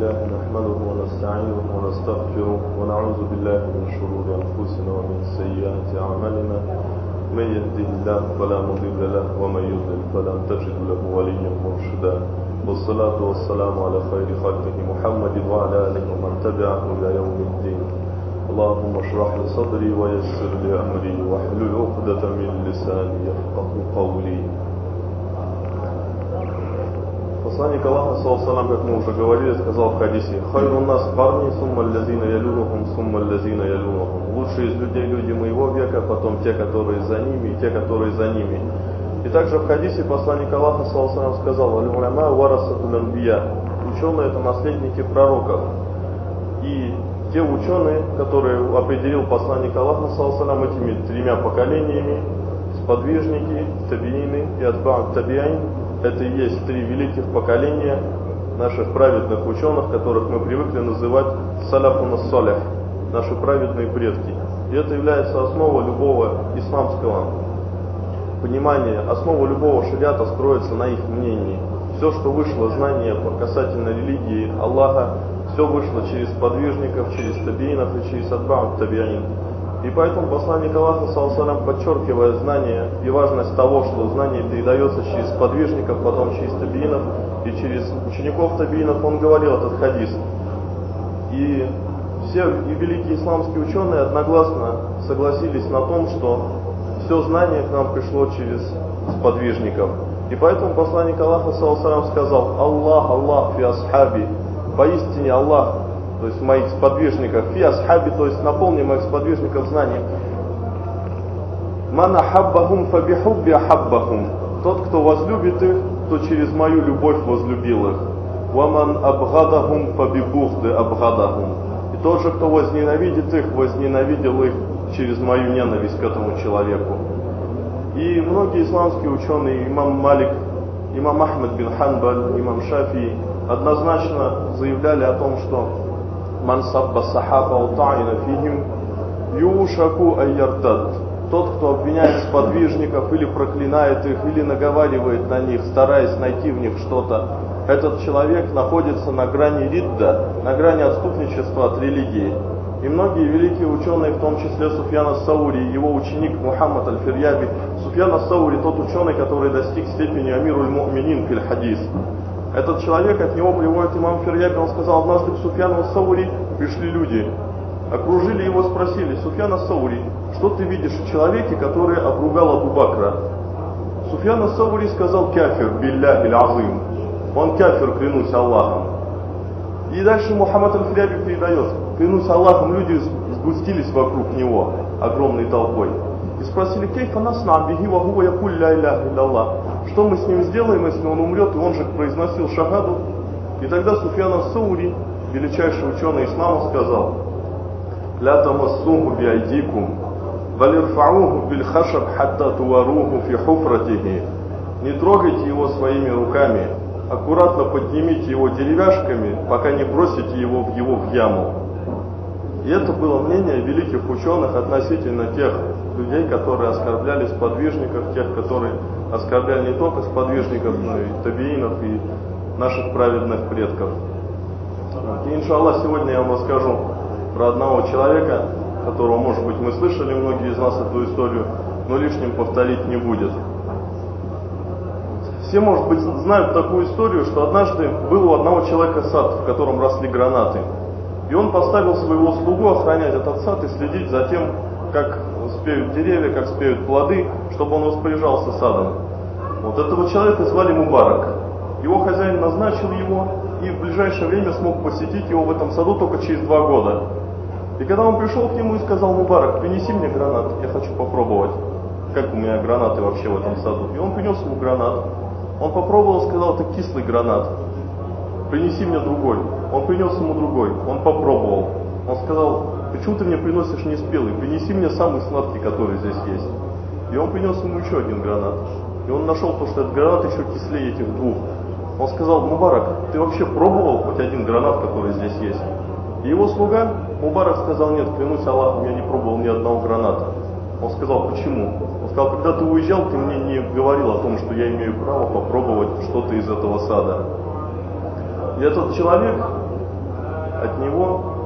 لله نحمده ونستعينه ونستغفره ونعوذ بالله من شرور أنفسنا ومن سيئات أعمالنا. من يهده الله فلا مضل له ومن يضلل فلن تجد له وليا مرشدا. والصلاة والسلام على خير خلقه محمد وعلى آله ومن تبعه إلى يوم الدين. اللهم اشرح لي صدري ويسر لي أمري واحلل عقدة من لساني يفقه قولي. Посланник Аллаха, салам, как мы уже говорили, сказал в хадисе, «Хайру нас парни, сумма лязина ялюнухум, сумма лязина ялюнухум». Лучшие из людей люди моего века, потом те, которые за ними, и те, которые за ними. И также в хадисе посланник Аллаха, салам, сказал, «Аль-Уляма варасатул анбия». Ученые – это наследники пророков. И те ученые, которые определил посланник Аллаха, салам, этими тремя поколениями, сподвижники, табиины и атба'ат табиайн, это и есть три великих поколения наших праведных ученых, которых мы привыкли называть саляфун салях, наши праведные предки. И это является основой любого исламского понимания, основа любого шариата строится на их мнении. Все, что вышло знание касательно религии Аллаха, все вышло через подвижников, через табиинов и через адбаут табиин. И поэтому посланник Аллаха, салам, подчеркивая знание и важность того, что знание передается через подвижников, потом через табиинов и через учеников табиинов, он говорил этот хадис. И все и великие исламские ученые одногласно согласились на том, что все знание к нам пришло через подвижников. И поэтому посланник Аллаха, салам, сказал, Аллах, Аллах, фи асхаби, поистине Аллах то есть моих сподвижников, фи асхаби, то есть наполни моих сподвижников знанием. Мана хаббахум фабихубби ахаббахум. Тот, кто возлюбит их, то через мою любовь возлюбил их. Ваман абгадахум фабибухды абгадахум. И тот же, кто возненавидит их, возненавидел их через мою ненависть к этому человеку. И многие исламские ученые, имам Малик, имам Ахмед бин Ханбаль, имам Шафи, однозначно заявляли о том, что ман сабба сахаба утаина фихим юшаку айярдад. Тот, кто обвиняет сподвижников или проклинает их, или наговаривает на них, стараясь найти в них что-то, этот человек находится на грани ридда, на грани отступничества от религии. И многие великие ученые, в том числе Суфьян Саури, его ученик Мухаммад Аль-Фирьяби, Суфьян Саури, тот ученый, который достиг степени Амируль Муминин фил хадис. Этот человек, от него приводит имам Фирьяби, он сказал, однажды к Суфьяну Саури пришли люди, окружили его, спросили, Суфьяна Саури, что ты видишь в человеке, который обругал Абу Бакра? Суфьяна Саури сказал, кафир, билля азим. Он кафир, клянусь Аллахом. И дальше Мухаммад Аль-Фиряби передает, клянусь Аллахом, люди сгустились вокруг него огромной толпой. И спросили, кейфа насна бихи ва хува якуль ля иляха илlallah. Что мы с ним сделаем, если он умрет, и он же произносил шахаду? И тогда Суфьян Саури, величайший ученый ислама, сказал, «Ля тамассуху биайдикум, валирфауху бильхашаб хатта туаруху фи хуфратихи». Не трогайте его своими руками, аккуратно поднимите его деревяшками, пока не бросите его в его в яму. И это было мнение великих ученых относительно тех людей, которые оскорбляли сподвижников, тех, которые оскорбляли не только сподвижников, но и табиинов, и наших праведных предков. И, иншаллах, сегодня я вам расскажу про одного человека, которого, может быть, мы слышали многие из нас эту историю, но лишним повторить не будет. Все, может быть, знают такую историю, что однажды был у одного человека сад, в котором росли гранаты. И он поставил своего слугу охранять этот сад и следить за тем, как спеют деревья, как спеют плоды, чтобы он распоряжался садом. Вот этого человека звали Мубарак. Его хозяин назначил его и в ближайшее время смог посетить его в этом саду только через два года. И когда он пришел к нему и сказал, Мубарак, принеси мне гранат, я хочу попробовать, как у меня гранаты вообще в этом саду. И он принес ему гранат. Он попробовал, сказал, это кислый гранат. Принеси мне другой. Он принес ему другой. Он попробовал. Он сказал, почему ты мне приносишь не спелый? Принеси мне самый сладкий, который здесь есть. И он принес ему еще один гранат. И он нашел то, что этот гранат еще кислее этих двух. Он сказал, Мубарак, ты вообще пробовал хоть один гранат, который здесь есть? И его слуга, Мубарак сказал, нет, клянусь Аллахом, я не пробовал ни одного граната. Он сказал, почему? Он сказал, когда ты уезжал, ты мне не говорил о том, что я имею право попробовать что-то из этого сада. И этот человек, от него.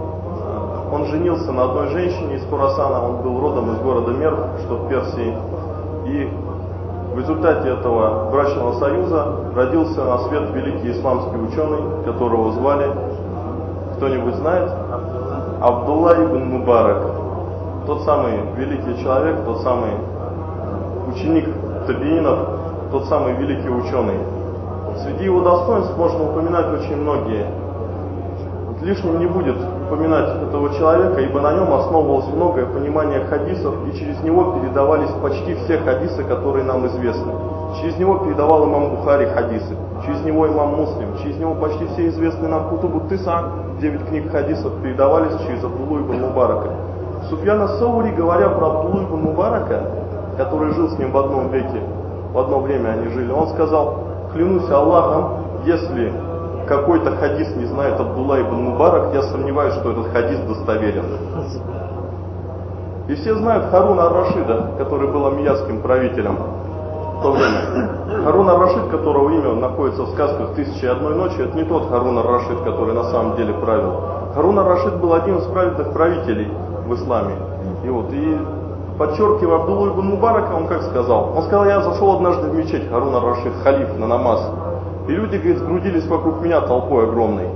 Он женился на одной женщине из Хурасана, он был родом из города Мерв, что в Персии. И в результате этого брачного союза родился на свет великий исламский ученый, которого звали, кто-нибудь знает? Абдулла ибн Мубарак. Тот самый великий человек, тот самый ученик табиинов, тот самый великий ученый. Среди его достоинств можно упоминать очень многие. Лишним не будет упоминать этого человека, ибо на нем основывалось многое понимание хадисов, и через него передавались почти все хадисы, которые нам известны. Через него передавал имам Бухари хадисы, через него имам Муслим, через него почти все известные нам Кутубу Тыса, 9 книг хадисов передавались через Абдулу ибн Мубарака. Суфьяна Саури, говоря про Абдулу ибн Мубарака, который жил с ним в одном веке, в одно время они жили, он сказал, клянусь Аллахом, если какой-то хадис не знает Абдулла ибн Мубарак, я сомневаюсь, что этот хадис достоверен. И все знают Харуна Ар-Рашида, который был амиятским правителем в то время. Харун Ар-Рашид, которого имя находится в сказках «Тысячи и одной ночи», это не тот Харун Ар-Рашид, который на самом деле правил. Харун Ар-Рашид был один из праведных правителей в исламе. И вот, и подчеркивая Абдуллу ибн Мубарака, он как сказал? Он сказал, я зашел однажды в мечеть Харуна Рашид, халиф, на намаз. И люди, говорит, сгрудились вокруг меня толпой огромной.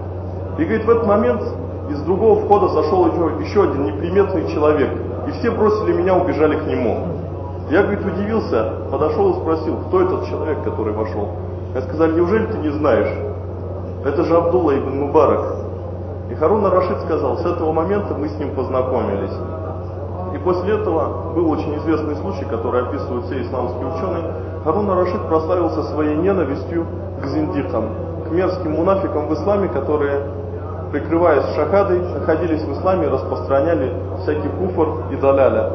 И, говорит, в этот момент из другого входа зашел еще, еще один неприметный человек. И все бросили меня, убежали к нему. Я, говорит, удивился, подошел и спросил, кто этот человек, который вошел. Я сказал, неужели ты не знаешь? Это же Абдулла ибн Мубарак. И Харун Рашид сказал, с этого момента мы с ним познакомились. И после этого был очень известный случай, который описывают все исламские ученые. Харун Рашид прославился своей ненавистью к зиндикам, к мерзким мунафикам в исламе, которые, прикрываясь шахадой, находились в исламе и распространяли всякий куфр и даляля.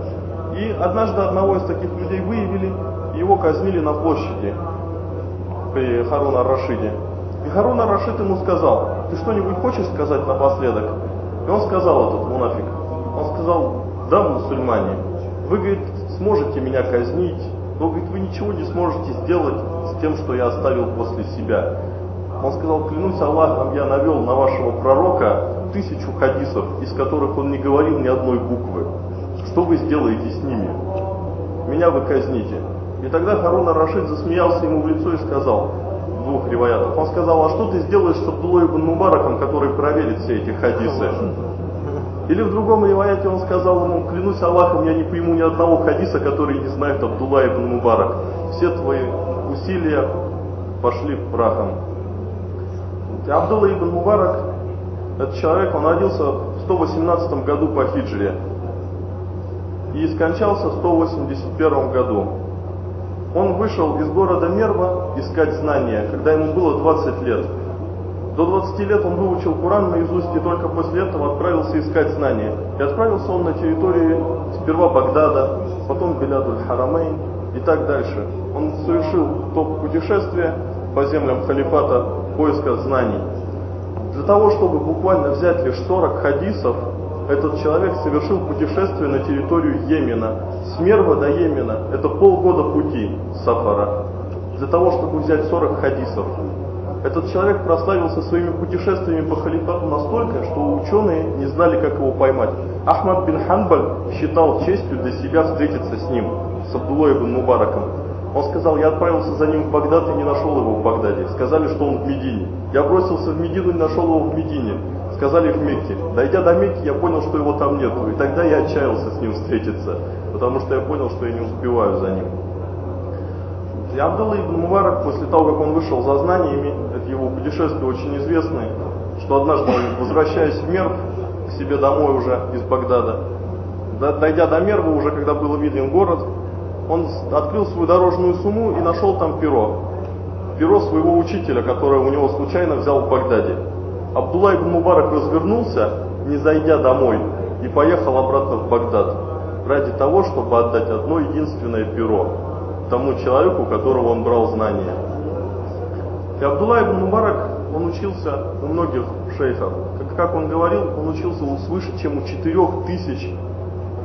И однажды одного из таких людей выявили, его казнили на площади при Харуна Рашиде. И Харун Рашид ему сказал, ты что-нибудь хочешь сказать напоследок? И он сказал, этот мунафик, он сказал, да, мусульмане, вы, говорит, сможете меня казнить, но, говорит, вы ничего не сможете сделать тем, что я оставил после себя. Он сказал, клянусь Аллахом, я навел на вашего пророка тысячу хадисов, из которых он не говорил ни одной буквы. Что вы сделаете с ними? Меня вы казните. И тогда Харун Рашид засмеялся ему в лицо и сказал, в двух риваятах, он сказал, а что ты сделаешь с Абдулой ибн Мубараком, который проверит все эти хадисы? Или в другом риваяте он сказал ему, клянусь Аллахом, я не приму ни одного хадиса, который не знает Абдулла ибн Мубарак. Все твои усилия пошли прахом. Абдулла ибн Мубарак, этот человек, он родился в 118 году по хиджре и скончался в 181 году. Он вышел из города Мерва искать знания, когда ему было 20 лет. До 20 лет он выучил Куран наизусть и только после этого отправился искать знания. И отправился он на территории сперва Багдада, потом Белядуль Харамейн и так дальше. Он совершил то путешествие по землям халифата поиска знаний. Для того, чтобы буквально взять лишь 40 хадисов, этот человек совершил путешествие на территорию Йемена. С Мерва до Йемена это полгода пути сафара. Для того, чтобы взять 40 хадисов. Этот человек прославился своими путешествиями по халифату настолько, что ученые не знали, как его поймать. Ахмад бин Ханбаль считал честью для себя встретиться с ним, с Абдулой ибн Мубараком. Он сказал, я отправился за ним в Багдад и не нашел его в Багдаде. Сказали, что он в Медине. Я бросился в Медину и нашел его в Медине. Сказали в Мекке. Дойдя до Мекки, я понял, что его там нету. И тогда я отчаялся с ним встретиться, потому что я понял, что я не успеваю за ним. И Абдулла ибн Мубарак, после того, как он вышел за знаниями, это его путешествие очень известное, что однажды возвращаясь в Мерв, к себе домой уже из Багдада, дойдя до Мерва, уже когда был виден город, он открыл свою дорожную сумму и нашел там перо. Перо своего учителя, которое у него случайно взял в Багдаде. Абдулла ибн Мубарак развернулся, не зайдя домой, и поехал обратно в Багдад ради того, чтобы отдать одно единственное перо тому человеку, которого он брал знания. И Абдулла Мубарак, он учился у многих шейхов. Как он говорил, он учился у свыше, чем у четырех тысяч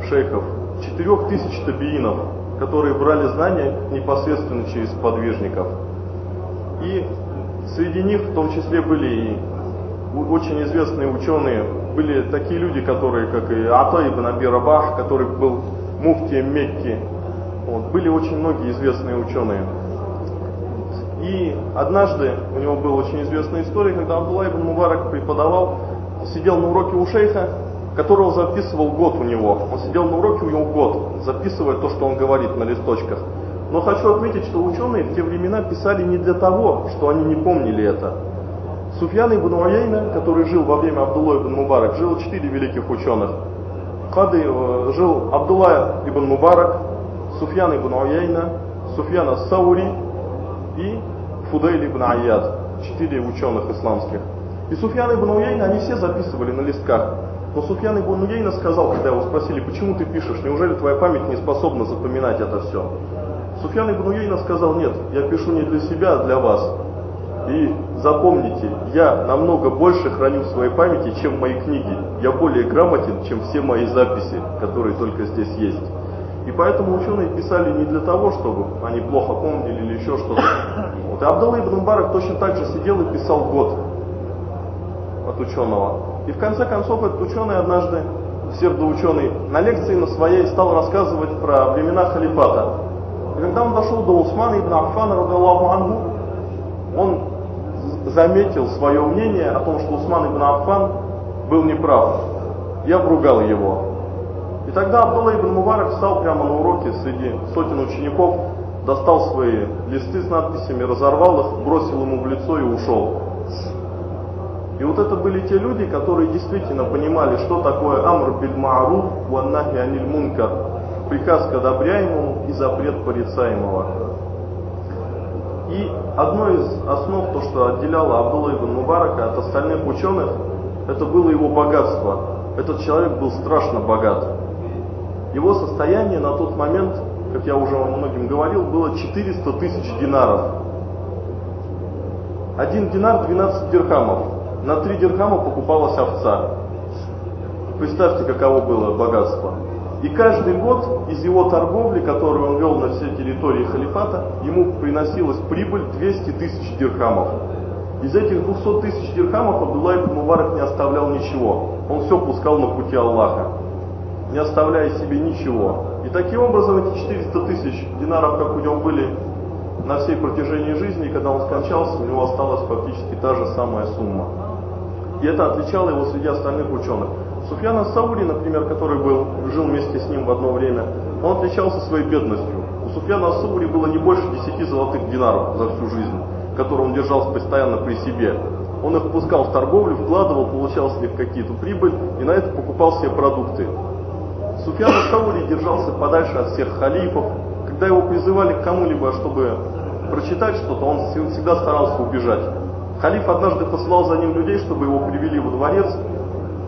шейхов, четырех тысяч табиинов, которые брали знания непосредственно через подвижников. И среди них в том числе были и очень известные ученые, были такие люди, которые, как и Ата ибн Аби Рабах, который был муфтием Мекки. Вот, были очень многие известные ученые. И однажды у него была очень известная история, когда Абдулла ибн Мубарак преподавал, сидел на уроке у шейха, которого записывал год у него. Он сидел на уроке у него год, записывая то, что он говорит на листочках. Но хочу отметить, что ученые в те времена писали не для того, что они не помнили это. Суфьян ибн Уайейна, который жил во время Абдулла ибн Мубарак, жил четыре великих ученых. Кады э, жил Абдулла ибн Мубарак, Суфьян ибн Уайейна, Суфьян ас-Саури и Фудейль ибн Айяд, четыре ученых исламских. И Суфьян ибн Уейна, они все записывали на листках. Но Суфьян ибн сказал, когда его спросили, почему ты пишешь, неужели твоя память не способна запоминать это все? Суфьян ибн сказал, нет, я пишу не для себя, а для вас. И запомните, я намного больше храню в своей памяти, чем мои книги. Я более грамотен, чем все мои записи, которые только здесь есть. И поэтому ученые писали не для того, чтобы они плохо помнили или еще что-то. Вот. И Абдалла ибн Барак точно так же сидел и писал год от ученого. И в конце концов этот ученый однажды, псевдоученый, на лекции на своей стал рассказывать про времена халифата. И когда он дошел до Усмана ибн Аффана, радаллаху ангу, он заметил свое мнение о том, что Усман ибн Аффан был неправ и обругал его. И тогда Абдулла ибн Мубарак встал прямо на уроке среди сотен учеников, достал свои листы с надписями, разорвал их, бросил ему в лицо и ушел. И вот это были те люди, которые действительно понимали, что такое амр биль мааруф ваннахи аниль мункар, приказ к одобряемому и запрет порицаемого. И одно из основ, то, что отделяло Абдулла ибн Мубарака от остальных ученых, это было его богатство. Этот человек был страшно богат. Его состояние на тот момент, как я уже вам многим говорил, было 400 тысяч динаров. Один динар 12 дирхамов. На 3 дирхама покупалась овца. Представьте, каково было богатство. И каждый год из его торговли, которую он вел на всей территории халифата, ему приносилась прибыль 200 тысяч дирхамов. Из этих 200 тысяч дирхамов Абдулла ибн Мубарак не оставлял ничего. Он все пускал на пути Аллаха, не оставляя себе ничего. И таким образом эти 400 тысяч динаров, как у него были на всей протяжении жизни, когда он скончался, у него осталась фактически та же самая сумма. И это отличало его среди остальных ученых. Суфьяна Саури, например, который был, жил вместе с ним в одно время, он отличался своей бедностью. У Суфьяна Саури было не больше 10 золотых динаров за всю жизнь, которые он держал постоянно при себе. Он их пускал в торговлю, вкладывал, получал с них какие-то прибыль и на это покупал себе продукты. Суфьян Саури держался подальше от всех халифов. Когда его призывали к кому-либо, чтобы прочитать что-то, он всегда старался убежать. Халиф однажды посылал за ним людей, чтобы его привели во дворец,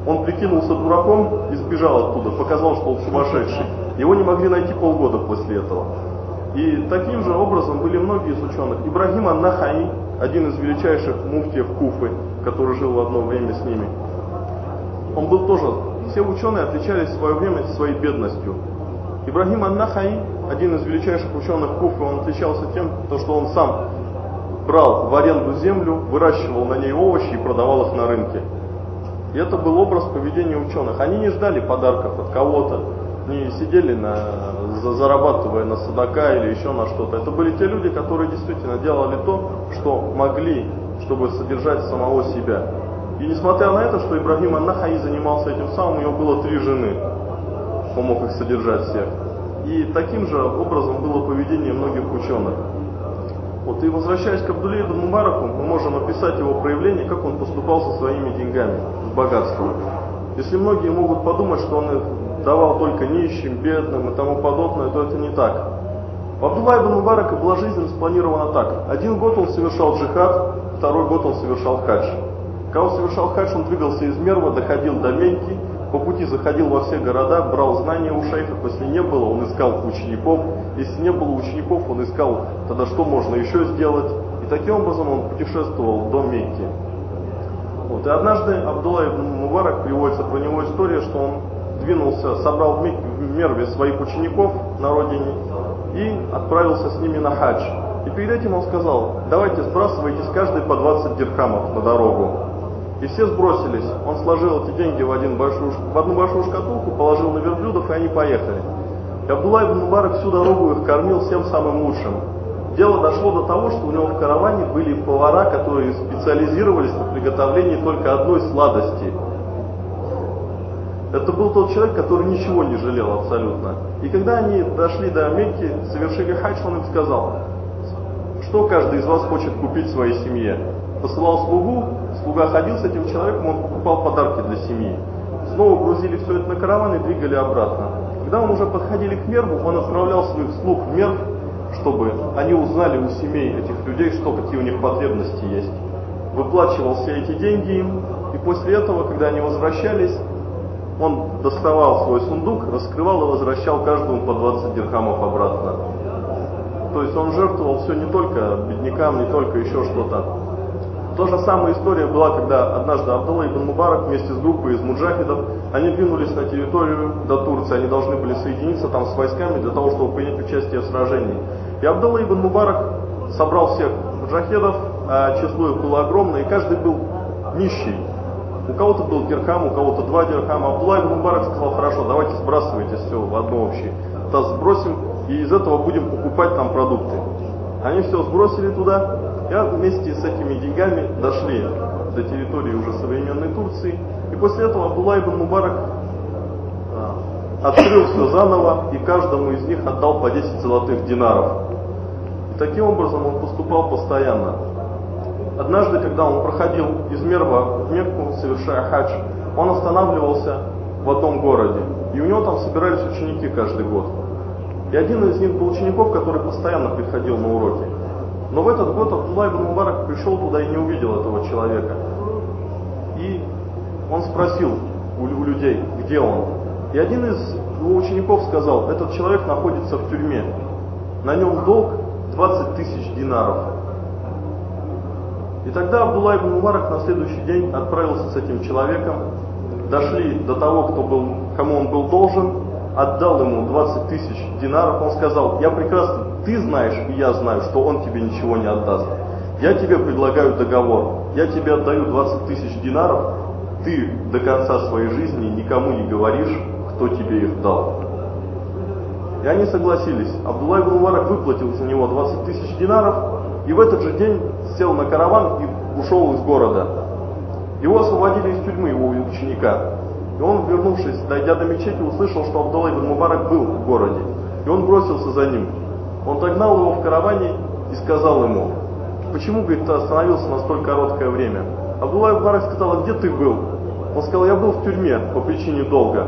он прикинулся дураком и сбежал оттуда, показал, что он сумасшедший. Его не могли найти полгода после этого. И таким же образом были многие из ученых. Ибрагим Ан-Нахаи, один из величайших муфтиев Куфы, который жил в одно время с ними. Он был тоже, все ученые отличались в свое время своей бедностью. Ибрагим Ан-Нахаи, один из величайших ученых Куфы, он отличался тем, что он сам брал в аренду землю, выращивал на ней овощи и продавал их на рынке. И это был образ поведения ученых. Они не ждали подарков от кого-то, не сидели на, зарабатывая на садака или еще на что-то. Это были те люди, которые действительно делали то, что могли, чтобы содержать самого себя. И несмотря на это, что Ибрагим Аннахаи занимался этим самым, у него было три жены. Он мог их содержать всех. И таким же образом было поведение многих ученых. Вот, и возвращаясь к Абдуле ибн Мубараку, мы можем описать его проявление, как он поступал со своими деньгами, с богатством. Если многие могут подумать, что он их давал только нищим, бедным и тому подобное, то это не так. У Абдулла ибн Мубарака была жизнь распланирована так. Один год он совершал джихад, второй год он совершал хадж. Когда он совершал хадж, он двигался из Мерва, доходил до Мекки, по пути заходил во все города, брал знания у шейхов, если не было, он искал учеников, если не было учеников, он искал тогда, что можно еще сделать. И таким образом он путешествовал до Мекки. Вот. И однажды Абдулла ибн Мубарак приводится про него история, что он двинулся, собрал в, Мерве своих учеников на родине и отправился с ними на хадж. И перед этим он сказал, давайте сбрасывайте с каждой по 20 дирхамов на дорогу. И все сбросились. Он сложил эти деньги в, один большую, в одну большую шкатулку, положил на верблюдов, и они поехали. И Абдулла ибн Мубарак всю дорогу их кормил всем самым лучшим. Дело дошло до того, что у него в караване были повара, которые специализировались на приготовлении только одной сладости. Это был тот человек, который ничего не жалел абсолютно. И когда они дошли до Мекки, совершили хадж, он им сказал, что каждый из вас хочет купить своей семье. Посылал слугу, слуга ходил с этим человеком, он покупал подарки для семьи. Снова грузили все это на караван и двигали обратно. Когда мы уже подходили к Мерву, он отправлял своих слуг в Мерв, чтобы они узнали у семей этих людей, что какие у них потребности есть. Выплачивал все эти деньги им, и после этого, когда они возвращались, он доставал свой сундук, раскрывал и возвращал каждому по 20 дирхамов обратно. То есть он жертвовал все не только беднякам, не только еще что-то. То же самая история была, когда однажды Абдулла ибн Мубарак вместе с группой из муджахидов, они двинулись на территорию до Турции, они должны были соединиться там с войсками для того, чтобы принять участие в сражении. И Абдулла ибн Мубарак собрал всех муджахидов, а число их было огромное, и каждый был нищий. У кого-то был дирхам, у кого-то два дирхама. Абдулла ибн Мубарак сказал, хорошо, давайте сбрасывайте все в одно общее. Таз сбросим, и из этого будем покупать там продукты. Они все сбросили туда, и вместе с этими деньгами дошли до территории уже современной Турции. И после этого Абдулла ибн Мубарак а, открыл все заново и каждому из них отдал по 10 золотых динаров. И таким образом он поступал постоянно. Однажды, когда он проходил из Мерва в Мекку, совершая хадж, он останавливался в одном городе. И у него там собирались ученики каждый год. И один из них был учеников, который постоянно приходил на уроки. Но в этот год Абдулла ибн Мубарак пришел туда и не увидел этого человека. И он спросил у, людей, где он. И один из его учеников сказал, этот человек находится в тюрьме. На нем долг 20 тысяч динаров. И тогда Абдулла ибн Мубарак на следующий день отправился с этим человеком, дошли до того, кто был, кому он был должен, отдал ему 20 тысяч динаров, он сказал, я прекрасно, ты знаешь и я знаю, что он тебе ничего не отдаст. Я тебе предлагаю договор, я тебе отдаю 20 тысяч динаров, ты до конца своей жизни никому не говоришь, кто тебе их дал. И они согласились. Абдулла ибн выплатил за него 20 тысяч динаров, и в этот же день сел на караван и ушел из города. Его освободили из тюрьмы, его ученика. И он, вернувшись, дойдя до мечети, услышал, что Абдулла ибн Мубарак был в городе. И он бросился за ним. Он догнал его в караване и сказал ему, почему, говорит, ты остановился на столь короткое время? Абдулла ибн сказал, а где ты был? Он сказал, я был в тюрьме по причине долга.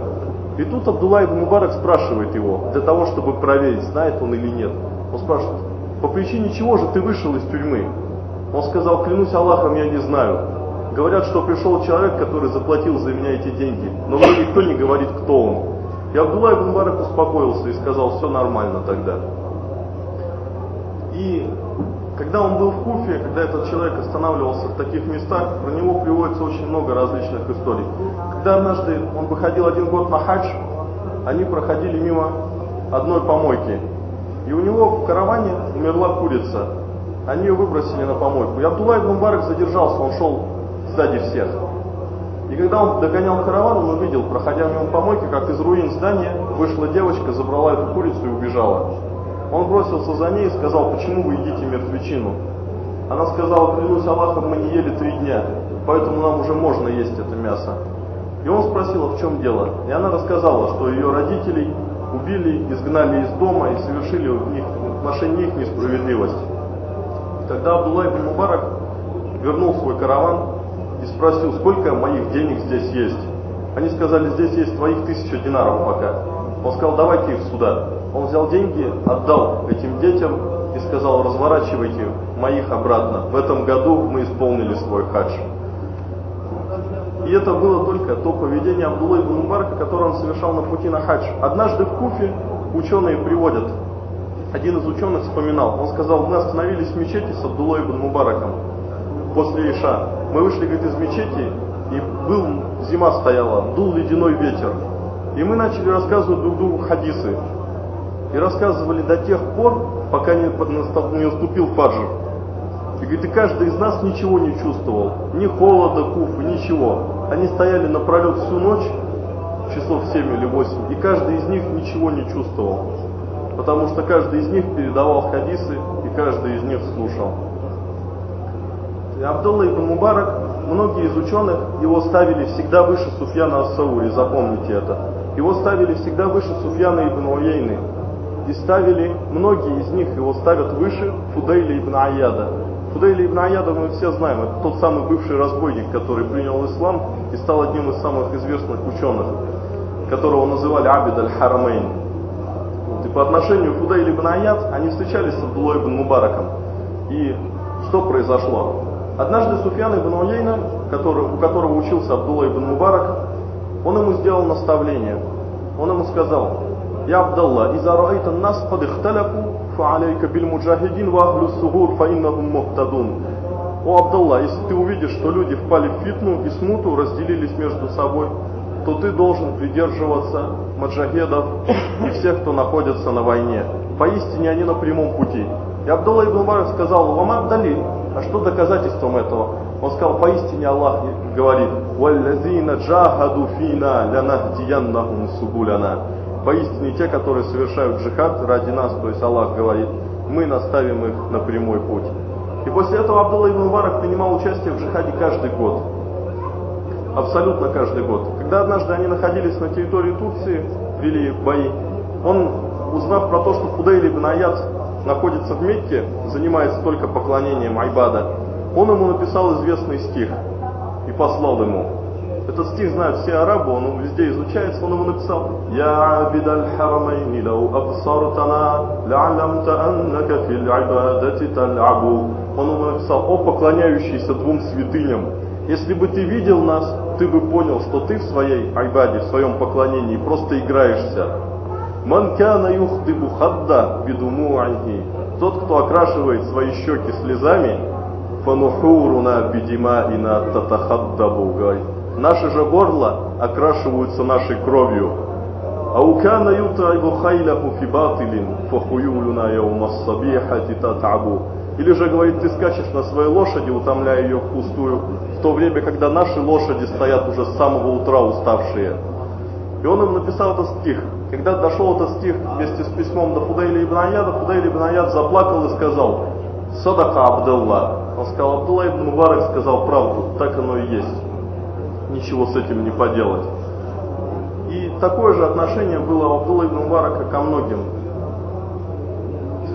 И тут Абдулла ибн Мубарак спрашивает его, для того, чтобы проверить, знает он или нет. Он спрашивает, по причине чего же ты вышел из тюрьмы? Он сказал, клянусь Аллахом, я не знаю. Говорят, что пришел человек, который заплатил за меня эти деньги, но мне никто не говорит, кто он. И Абдулла ибн Мубарак успокоился и сказал, все нормально тогда. И когда он был в Куфе, когда этот человек останавливался в таких местах, про него приводится очень много различных историй. Когда однажды он выходил один год на хадж, они проходили мимо одной помойки. И у него в караване умерла курица. Они ее выбросили на помойку. И Абдулла ибн Барак задержался, он шел сзади всех. И когда он догонял караван, он увидел, проходя мимо помойки, как из руин здания вышла девочка, забрала эту курицу и убежала. Он бросился за ней и сказал, почему вы едите мертвечину? Она сказала, клянусь Аллахом, мы не ели три дня, поэтому нам уже можно есть это мясо. И он спросил, а в чем дело? И она рассказала, что ее родителей убили, изгнали из дома и совершили в, них, в отношении них несправедливость. Тогда Абдулла ибн Мубарак вернул свой караван и спросил, сколько моих денег здесь есть. Они сказали, здесь есть твоих тысяча динаров пока. Он сказал, давайте их сюда. Он взял деньги, отдал этим детям и сказал, разворачивайте моих обратно. В этом году мы исполнили свой хадж. И это было только то поведение Абдулла ибн Мубарака, которое он совершал на пути на хадж. Однажды в Куфе ученые приводят, один из ученых вспоминал, он сказал, мы остановились в мечети с Абдуллой ибн Мубараком после Иша. Мы вышли, говорит, из мечети, и был, зима стояла, дул ледяной ветер. И мы начали рассказывать друг другу хадисы. И рассказывали до тех пор, пока не, не наступил. И говорит, и каждый из нас ничего не чувствовал. Ни холода, куфа, ничего. Они стояли напролет всю ночь, часов 7 или 8, и каждый из них ничего не чувствовал. Потому что каждый из них передавал хадисы, и каждый из них слушал. И Абдулла ибн Мубарак, многие из ученых его ставили всегда выше Суфьяна Ас-Саури, запомните это. Его ставили всегда выше Суфьяна ибн Уейны. И ставили, многие из них его ставят выше Фудейля ибн Аяда. Фудейля ибн Аяда мы все знаем, это тот самый бывший разбойник, который принял ислам и стал одним из самых известных ученых, которого называли Абид аль-Харамейн. И по отношению Фудейля ибн Аяд они встречались с Абдуллой ибн Мубараком. И что произошло? Однажды Суфьян ибн Уейна, который, у которого учился Абдулла ибн Мубарак, он ему сделал наставление. Он ему сказал, «Я Абдалла, иза раайта нас под ихталяфу, фа'алейка биль муджахидин ва ахлю сугур, фаиннахум мухтадун». О Абдалла, если ты увидишь, что люди впали в фитну и смуту, разделились между собой, то ты должен придерживаться маджахедов и всех, кто находится на войне. Поистине они на прямом пути. И Абдулла ибн Мубарак сказал, «Вамад далиль, а что доказательством этого? Он сказал, поистине Аллах говорит, «Валлазина джахаду фина лянахдияннахум субуляна». Поистине те, которые совершают джихад ради нас, то есть Аллах говорит, мы наставим их на прямой путь. И после этого Абдулла ибн Мубарак принимал участие в джихаде каждый год. Абсолютно каждый год. Когда однажды они находились на территории Турции, вели бои, он, узнав про то, что Фудейли ибн Аяд находится в Мекке, занимается только поклонением Айбада, он ему написал известный стих и послал ему. Этот стих знают все арабы, он везде изучается, он ему написал «Я абид аль-харамайни лау абсартана, лa'аламта аннака фил айбадати таль'абу». Он ему написал «О поклоняющийся двум святыням, если бы ты видел нас, ты бы понял, что ты в своей айбаде, в своем поклонении просто играешься, Ман кана юхдибу хадда бидумуахи. Тот, кто окрашивает свои щеки слезами, фанухуруна бидимаина татахаддабу. Говорит, наши же горла окрашиваются нашей кровью. Аукана ютайбу хайляху фи батилин, фахуюлюна яумассабихати татабу. Или же, говорит, ты скачешь на своей лошади, утомляя ее впустую, в то время, когда наши лошади стоят уже с самого утра уставшие. И он им написал этот стих. Когда дошел этот стих вместе с письмом до Фудайля ибн Аяда, Фудайля ибн Аяд заплакал и сказал, Садака Абдалла. Он сказал, Абдулла ибн Мубарак сказал правду, так оно и есть. Ничего с этим не поделать. И такое же отношение было у Абдулла ибн Мубарака ко многим.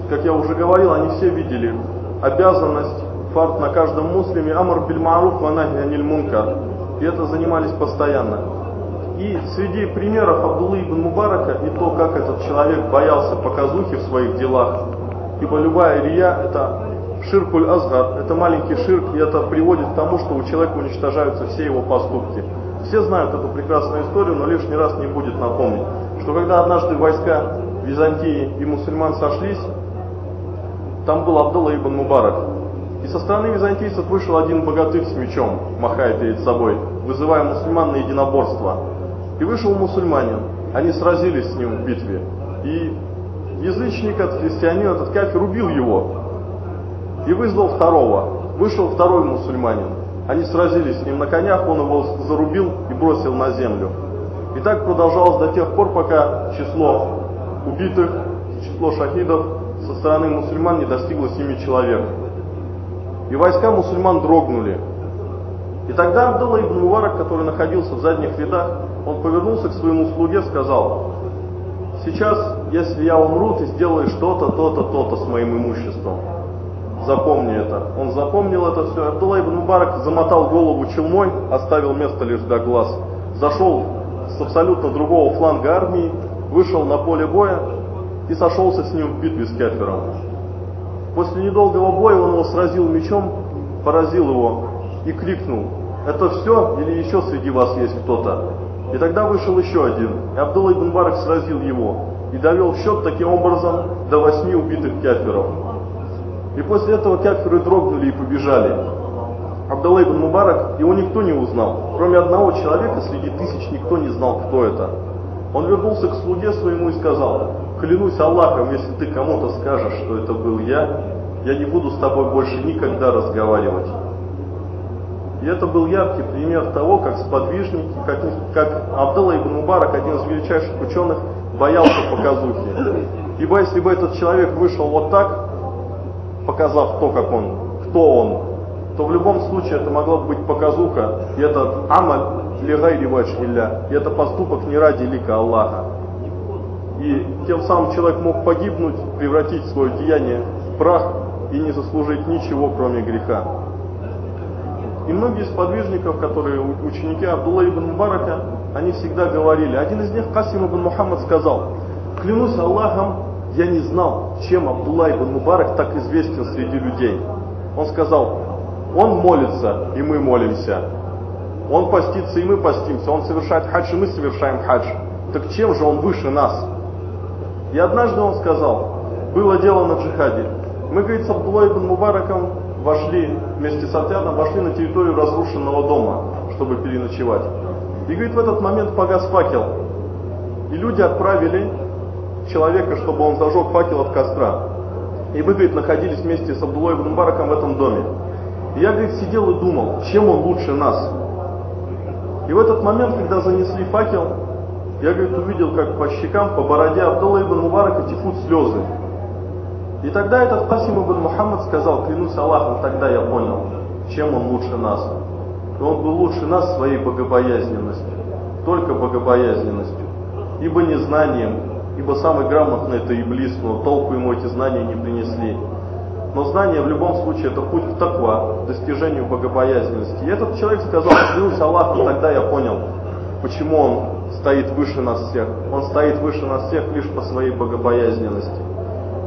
Как я уже говорил, они все видели обязанность, фарт на каждом муслиме, амр биль маруф ванахи аниль мункар. И это занимались постоянно. И среди примеров Абдуллы ибн Мубарака и то, как этот человек боялся показухи в своих делах, ибо любая рия это ширкуль азгар, это маленький ширк, и это приводит к тому, что у человека уничтожаются все его поступки. Все знают эту прекрасную историю, но лишний раз не будет напомнить, что когда однажды войска Византии и мусульман сошлись, там был Абдулла ибн Мубарак. И со стороны византийцев вышел один богатырь с мечом, махая перед собой, вызывая мусульман на единоборство. И вышел мусульманин. Они сразились с ним в битве. И язычник, этот христианин, этот кафир убил его. И вызвал второго. Вышел второй мусульманин. Они сразились с ним на конях, он его зарубил и бросил на землю. И так продолжалось до тех пор, пока число убитых, число шахидов со стороны мусульман не достигло семи человек. И войска мусульман дрогнули. И тогда Абдулла ибн Муварак, который находился в задних рядах, он повернулся к своему слуге, сказал, сейчас, если я умру, ты сделаешь то-то, то-то, то-то с моим имуществом. Запомни это. Он запомнил это все. Абдулла ибн Мубарак замотал голову челмой, оставил место лишь для глаз. Зашел с абсолютно другого фланга армии, вышел на поле боя и сошелся с ним в битве с кафиром. После недолгого боя он его сразил мечом, поразил его и крикнул, это все или еще среди вас есть кто-то? И тогда вышел еще один, и Абдулла ибн Барак сразил его и довел счет таким образом до восьми убитых кафиров. И после этого кафиры дрогнули и побежали. Абдулла ибн Мубарак, его никто не узнал. Кроме одного человека среди тысяч никто не знал, кто это. Он вернулся к слуге своему и сказал, клянусь Аллахом, если ты кому-то скажешь, что это был я, я не буду с тобой больше никогда разговаривать. И это был яркий пример того, как сподвижники, как, как Абдалла ибн Мубарак, один из величайших ученых, боялся показухи. Ибо если бы этот человек вышел вот так, показав то, как он, кто он, то в любом случае это могла быть показуха, и этот амаль лигайри вачхилля, и это поступок не ради лика Аллаха. И тем самым человек мог погибнуть, превратить свое деяние в прах и не заслужить ничего, кроме греха. И многие из подвижников, которые ученики Абдулла ибн Мубарака, они всегда говорили, один из них, Касим ибн Мухаммад, сказал, клянусь Аллахом, я не знал, чем Абдулла ибн Мубарак так известен среди людей. Он сказал, он молится, и мы молимся. Он постится, и мы постимся. Он совершает хадж, и мы совершаем хадж. Так чем же он выше нас? И однажды он сказал, было дело на джихаде. Мы, говорит, с Абдулла ибн Мубараком вошли вместе с отрядом, вошли на территорию разрушенного дома, чтобы переночевать. И говорит, в этот момент погас факел. И люди отправили человека, чтобы он зажег факел от костра. И мы, говорит, находились вместе с Абдулой ибн в этом доме. И я, говорит, сидел и думал, чем он лучше нас. И в этот момент, когда занесли факел, я, говорит, увидел, как по щекам, по бороде Абдулла ибн Мубарака текут слезы. И тогда этот Касим ибн Мухаммад сказал, клянусь Аллахом, тогда я понял, чем он лучше нас. И он был лучше нас своей богобоязненностью, только богобоязненностью. Ибо не знанием, ибо самый грамотный это Иблис, но толку ему эти знания не принесли. Но знание в любом случае это путь к таква, достижению богобоязненности. И этот человек сказал, клянусь Аллахом, тогда я понял, почему он стоит выше нас всех. Он стоит выше нас всех лишь по своей богобоязненности.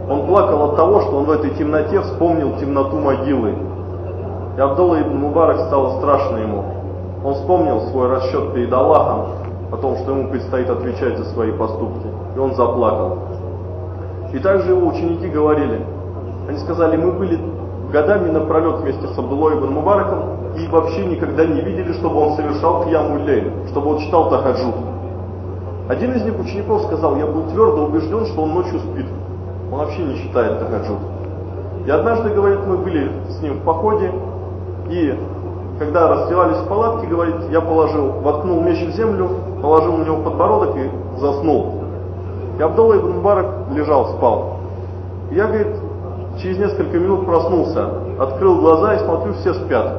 Он плакал от того, что он в этой темноте вспомнил темноту могилы. И Абдулла ибн Мубарак стало страшно ему. Он вспомнил свой расчет перед Аллахом о том, что ему предстоит отвечать за свои поступки. И он заплакал. И также его ученики говорили, они сказали, мы были годами напролет вместе с Абдуллой ибн Мубараком и вообще никогда не видели, чтобы он совершал кьяму лейн, чтобы он читал тахаджуд. Один из них учеников сказал, я был твердо убежден, что он ночью спит. Он вообще не считает тахаджуд. И однажды, говорит, мы были с ним в походе, и когда расстилались в палатке, говорит, я положил, воткнул меч в землю, положил на него подбородок и заснул. И Абдулла ибн Мубарак лежал, спал. Я, говорит, через несколько минут проснулся, открыл глаза и смотрю, все спят.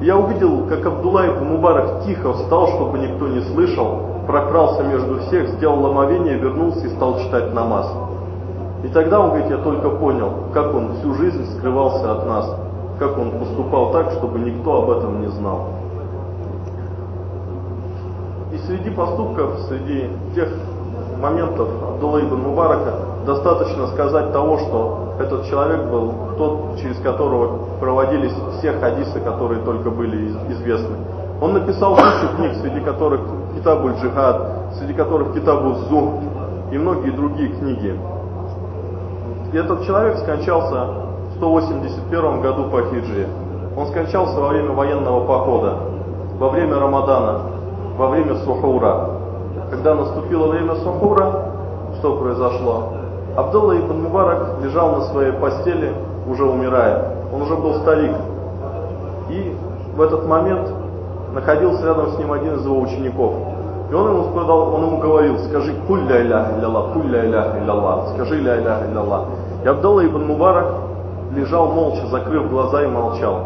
Я увидел, как Абдулла ибн Мубарак тихо встал, чтобы никто не слышал, прокрался между всех, сделал ломовение, вернулся и стал читать намаз. И тогда он говорит, я только понял, как он всю жизнь скрывался от нас, как он поступал так, чтобы никто об этом не знал. И среди поступков, среди тех моментов Абдулла ибн Мубарака, достаточно сказать того, что этот человек был тот, через которого проводились все хадисы, которые только были известны. Он написал кучу книг, среди которых Китабуль Джихад, среди которых Китабуль Зух и многие другие книги. И этот человек скончался в 181 году по хиджи. Он скончался во время военного похода, во время Рамадана, во время Сухура. Когда наступило время Сухура, что произошло? Абдулла ибн Мубарак лежал на своей постели, уже умирая. Он уже был старик. И в этот момент находился рядом с ним один из его учеников. И он ему сказал, он ему говорил, скажи куль ля иляха илlallah, куль ля иляха илlallah, скажи ля иляха илlallah. И Абдалла ибн Мубарак лежал молча, закрыв глаза и молчал.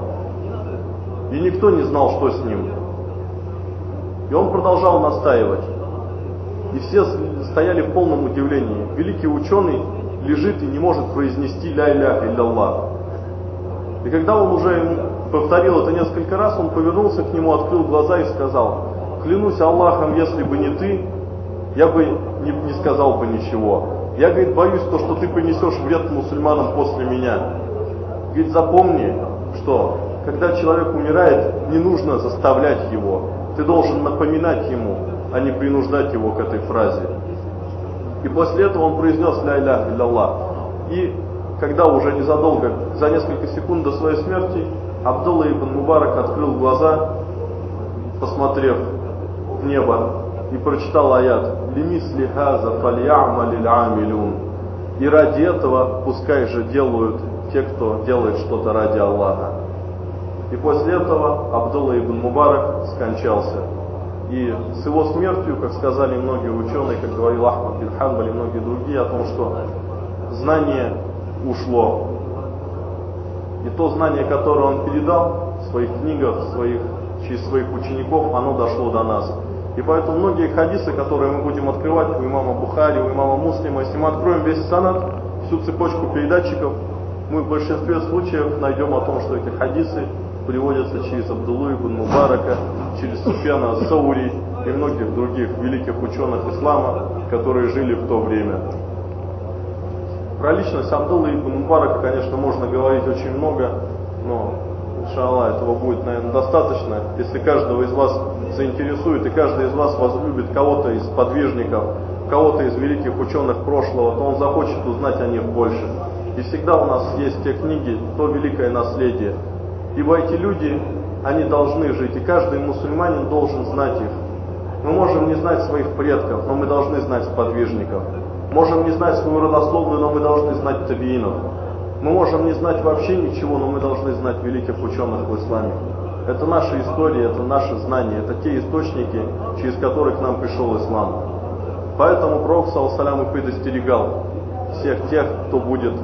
И никто не знал, что с ним. И он продолжал настаивать. И все стояли в полном удивлении. Великий ученый лежит и не может произнести ля иляха илlallah. И когда он уже повторил это несколько раз, он повернулся к нему, открыл глаза и сказал, клянусь Аллахом, если бы не ты, я бы не, не сказал бы ничего. Я, говорит, боюсь то, что ты принесешь вред мусульманам после меня. Говорит, запомни, что когда человек умирает, не нужно заставлять его. Ты должен напоминать ему, а не принуждать его к этой фразе. И после этого он произнес «Ля иляха илlallah». И когда уже незадолго, за несколько секунд до своей смерти, Абдулла ибн Мубарак открыл глаза, посмотрев в небо, и прочитал аят «Лимисли хаза фальямалиль амилюн». И ради этого пускай же делают те, кто делает что-то ради Аллаха. И после этого Абдулла ибн Мубарак скончался. И с его смертью, как сказали многие ученые, как говорил Ахмад бин Ханбаль и многие другие, о том, что знание ушло. И то знание, которое он передал в своих книгах, в своих, через своих учеников, оно дошло до нас. И поэтому многие хадисы, которые мы будем открывать у имама Бухари, у имама Муслима, если мы откроем весь санат, всю цепочку передатчиков, мы в большинстве случаев найдем о том, что эти хадисы приводятся через Абдуллу ибн Мубарака, через Суфьяна Саури и многих других великих ученых ислама, которые жили в то время. Про личность Абдуллы ибн Мубарака, конечно, можно говорить очень много, но, иншаллах, этого будет, наверное, достаточно, если каждого из вас заинтересует и каждый из вас возлюбит кого-то из подвижников, кого-то из великих ученых прошлого, то он захочет узнать о них больше. И всегда у нас есть те книги, то великое наследие, Ибо эти люди, они должны жить, и каждый мусульманин должен знать их. Мы можем не знать своих предков, но мы должны знать сподвижников. Можем не знать свою родословную, но мы должны знать табиинов. Мы можем не знать вообще ничего, но мы должны знать великих ученых в исламе. Это наша история, это наши знания, это те источники, через которые к нам пришел ислам. Поэтому Пророк, салам, и предостерегал всех тех, кто будет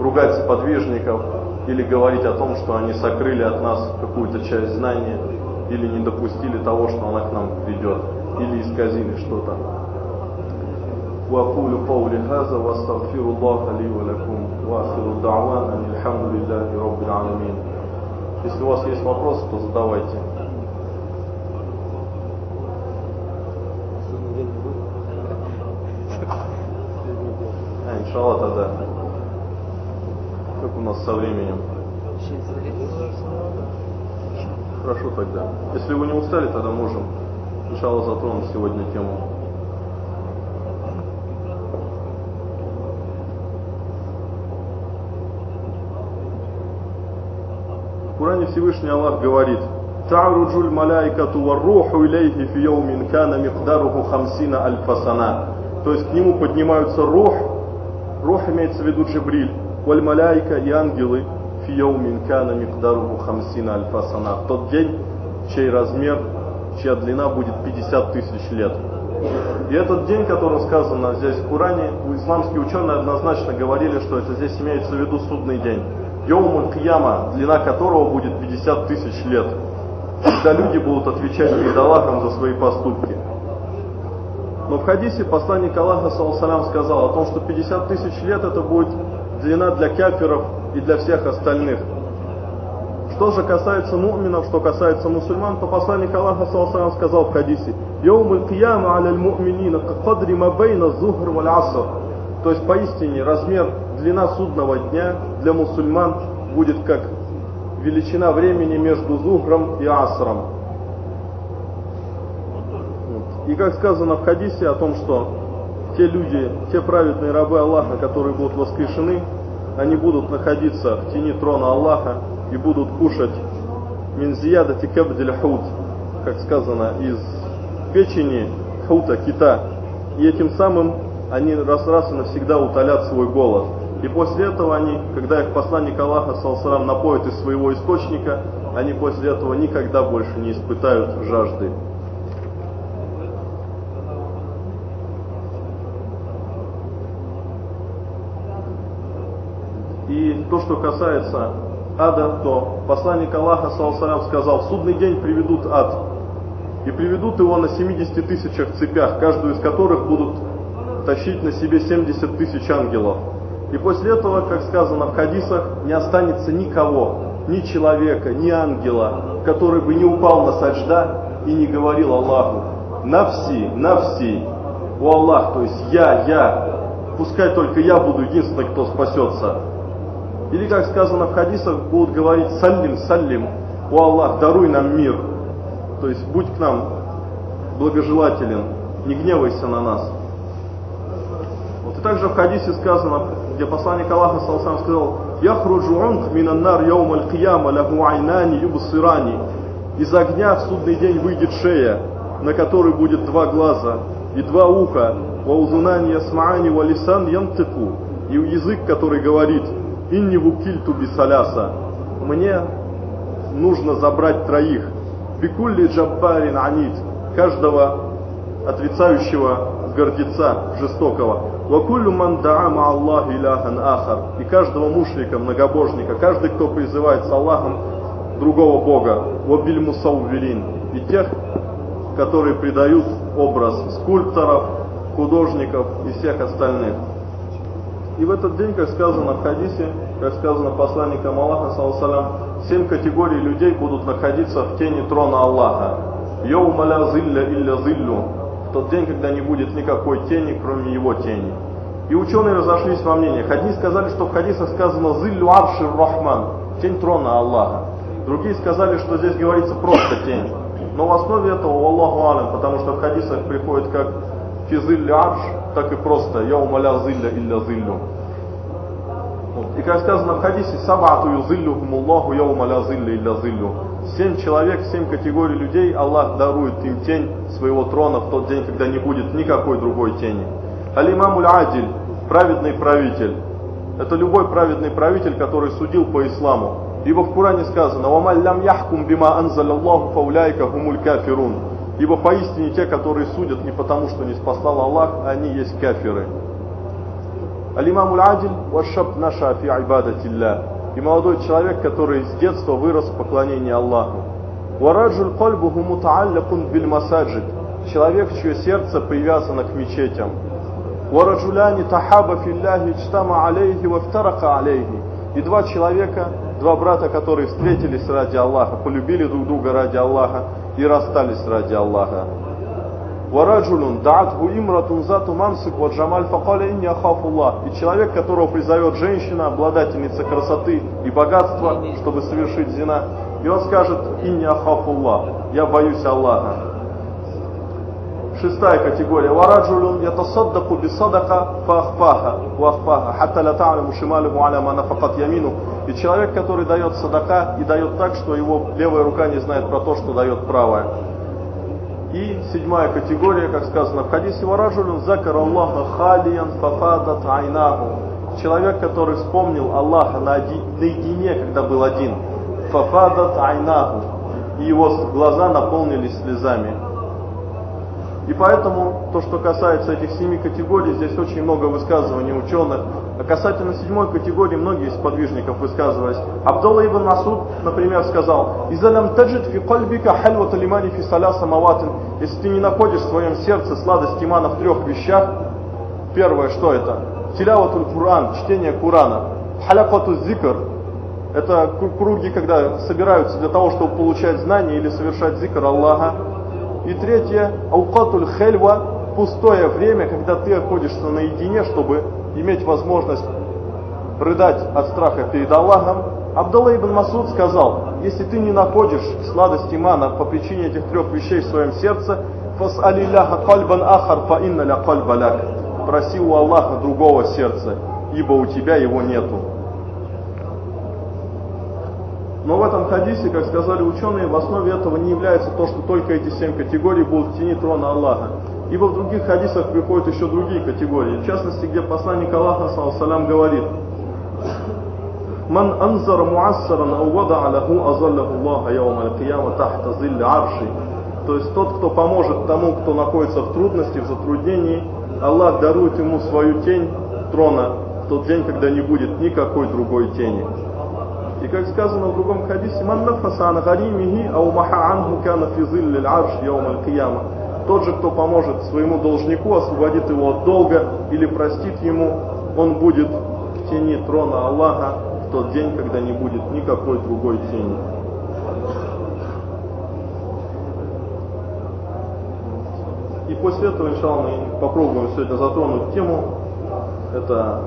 ругать сподвижников, или говорить о том, что они сокрыли от нас какую-то часть знания, или не допустили того, что она к нам ведет, или исказили что-то. وأقول قولي هذا وأستغفر الله لي ولكم وآخر دعوانا أن الحمد لله رب العالمين. Если у вас есть вопросы, то задавайте. А, иншаллах тогда. Как у нас со временем? Хорошо тогда. Если вы не устали, тогда можем, иншаллах, затронуть сегодня тему. В Коране Всевышний Аллах говорит, تعرج الملائكة والروح إليه في يوم كان مقداره خمسين ألف سنة. То есть к нему поднимаются рух, рух имеется в виду Джибриль, Вальмаляйка и ангелы фияумин кана микдаруху хамсина альфасана. В тот день, чей размер, чья длина будет 50 тысяч лет. И этот день, который сказано здесь в Коране, исламские ученые однозначно говорили, что это здесь имеется в виду судный день. Йоумуль Кияма, длина которого будет 50 тысяч лет. Когда люди будут отвечать перед Аллахом за свои поступки. Но в хадисе посланник Аллаха, салам, сказал о том, что 50 тысяч лет это будет длина для кафиров и для всех остальных. Что же касается муминов, что касается мусульман, то посланник Аллаха саллаху сказал в хадисе, «Йоум аль-кияма аля аль-му'минина кадри ма бейна зухр валь аср». То есть поистине размер, длина судного дня для мусульман будет как величина времени между зухром и асром. И как сказано в хадисе о том, что те люди, те праведные рабы Аллаха, которые будут воскрешены, они будут находиться в тени трона Аллаха и будут кушать минзияда тикабдиль худ, как сказано, из печени хута, кита. И этим самым они раз раз и навсегда утолят свой голод. И после этого они, когда их посланник Аллаха, салсалам, напоит из своего источника, они после этого никогда больше не испытают жажды. И то, что касается ада, то посланник Аллаха, саллаху сказал, в судный день приведут ад. И приведут его на 70 тысячах цепях, каждую из которых будут тащить на себе 70 тысяч ангелов. И после этого, как сказано в хадисах, не останется никого, ни человека, ни ангела, который бы не упал на саджда и не говорил Аллаху, навси, навси, о Аллах, то есть я, я, пускай только я буду единственный, кто спасется. Или, как сказано в хадисах, будут говорить «Саллим, саллим, о Аллах, даруй нам мир». То есть, будь к нам благожелателен, не гневайся на нас. Вот и также в хадисе сказано, где посланник Аллаха Салсам сказал «Яхруджу унг минаннар яум аль-кияма лаху айнани юбсирани» Из огня в судный день выйдет шея, на которой будет два глаза и два уха, ва узунани ясмаани ва лисан янтыку, и язык, который говорит – «Инни вукильту бисаляса» «Мне нужно забрать троих». «Бикулли джаббарин анит» каждого отрицающего гордеца жестокого. «Вакуллю ман даама Аллах иляхан ахар» и каждого мушрика, многобожника, каждый, кто призывает с Аллахом другого Бога. «Вабиль мусаувилин» и тех, которые придают образ скульпторов, художников и всех остальных. И в этот день, как сказано в хадисе, как сказано посланником Аллаха, саллаллаху семь категорий людей будут находиться в тени трона Аллаха. Йоума ля зилля илля зиллю. В тот день, когда не будет никакой тени, кроме его тени. И ученые разошлись во мнениях. Одни сказали, что в хадисах сказано «зиллю аршир рахман», тень трона Аллаха. Другие сказали, что здесь говорится просто тень. Но в основе этого Аллаху алям, потому что в хадисах приходит как физилля арш, так и просто я умоля зилля илля зиллю. И как сказано в хадисе, сабату юзиллюхум Аллаху я умоля зилля илля зиллю. Семь человек, семь категорий людей, Аллах дарует им тень своего трона в тот день, когда не будет никакой другой тени. Алимамуль Адиль, праведный правитель. Это любой праведный правитель, который судил по исламу. Ибо в Коране сказано, «Вамаль лям яхкум бима анзаля Аллаху фауляйка хумуль кафирун». Ибо поистине те, которые судят не потому, что не спасал Аллах, они есть кафиры. Алимам Адиль вашаб наша фи ибадатилля. И молодой человек, который с детства вырос в поклонении Аллаху. Вараджуль кальбуху мутааллякун биль масаджид. Человек, чье сердце привязано к мечетям. Вараджуляни тахаба филляхи чтама алейхи вафтарака алейхи. И два человека, два брата, которые встретились ради Аллаха, полюбили друг друга ради Аллаха и расстались ради Аллаха. Вараджулун даатху имратун зату мамсик вот джамаль факаля инни ахафуллах. И человек, которого призовет женщина, обладательница красоты и богатства, чтобы совершить зина, и он скажет инни ахафуллах, я боюсь Аллаха. Шестая категория. Вараджулун ятасаддаку бисадака фахфаха вахфаха, хатта ла та'ламу шималуху аля ма нафакат ямину. И человек, который дает садака и дает так, что его левая рука не знает про то, что дает правая. И седьмая категория, как сказано в хадисе Варажулюн, закар Аллаха халиян фафадат айнаху. Человек, который вспомнил Аллаха наедине, когда был один. Фафадат айнаху. И его глаза наполнились слезами. И поэтому то, что касается этих семи категорий, здесь очень много высказываний ученых. А касательно седьмой категории, многие из подвижников высказывались. Абдулла ибн Масуд, например, сказал, «Изалям таджид фи кальбика хальвата лимани фи саля самаватин». Если ты не находишь в своем сердце сладость имана в трех вещах, первое, что это? Тиляватуль Куран, чтение Курана. Халякату зикр, это круги, когда собираются для того, чтобы получать знания или совершать зикр Аллаха. И третье, аукатуль хельва, пустое время, когда ты находишься наедине, чтобы иметь возможность рыдать от страха перед Аллахом. Абдалла ибн Масуд сказал, если ты не находишь сладость имана по причине этих трех вещей в своем сердце, фас'алилляха кальбан ахар фа инна ля кальбаляк. Проси у Аллаха другого сердца, ибо у тебя его нету. Но в этом хадисе, как сказали ученые, в основе этого не является то, что только эти семь категорий будут в тени трона Аллаха. Ибо в других хадисах приходят еще другие категории. В частности, где посланник Аллаха, салям, говорит, «Ман анзар муассаран ау вада алаху азаллаху Аллаха яум аль-кияма тахта зилли арши». То есть тот, кто поможет тому, кто находится в трудности, в затруднении, Аллах дарует ему свою тень трона в тот день, когда не будет никакой другой тени. И как сказано в другом хадисе, «Ман нафаса ан гаримихи, ау маха анху кана фи зиллил арш яум аль-кияма». Тот же, кто поможет своему должнику, освободит его от долга или простит ему, он будет в тени трона Аллаха в тот день, когда не будет никакой другой тени. И после этого, иншалла, мы попробуем сегодня затронуть тему. Это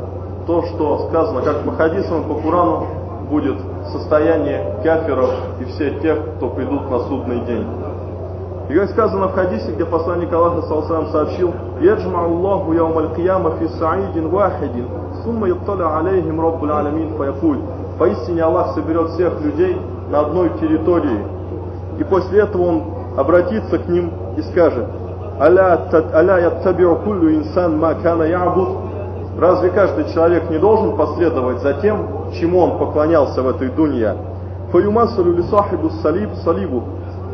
то, что сказано как по хадисам, по Курану, будет состояние кафиров и всех тех, кто придут на судный день. И как сказано в хадисе, где посланник Аллаха Салсалам сообщил, «Яджма Аллаху яум аль-кияма фи саидин вахидин, сумма юпталя алейхим раббуль алямин фаякуль». Поистине Аллах соберет всех людей на одной территории. И после этого Он обратится к ним и скажет, «Аля яттабиу куллю инсан ма кана ябуд». Разве каждый человек не должен последовать за тем, чему он поклонялся в этой дунья. Фаюмасалю лисахибу салиб салибу.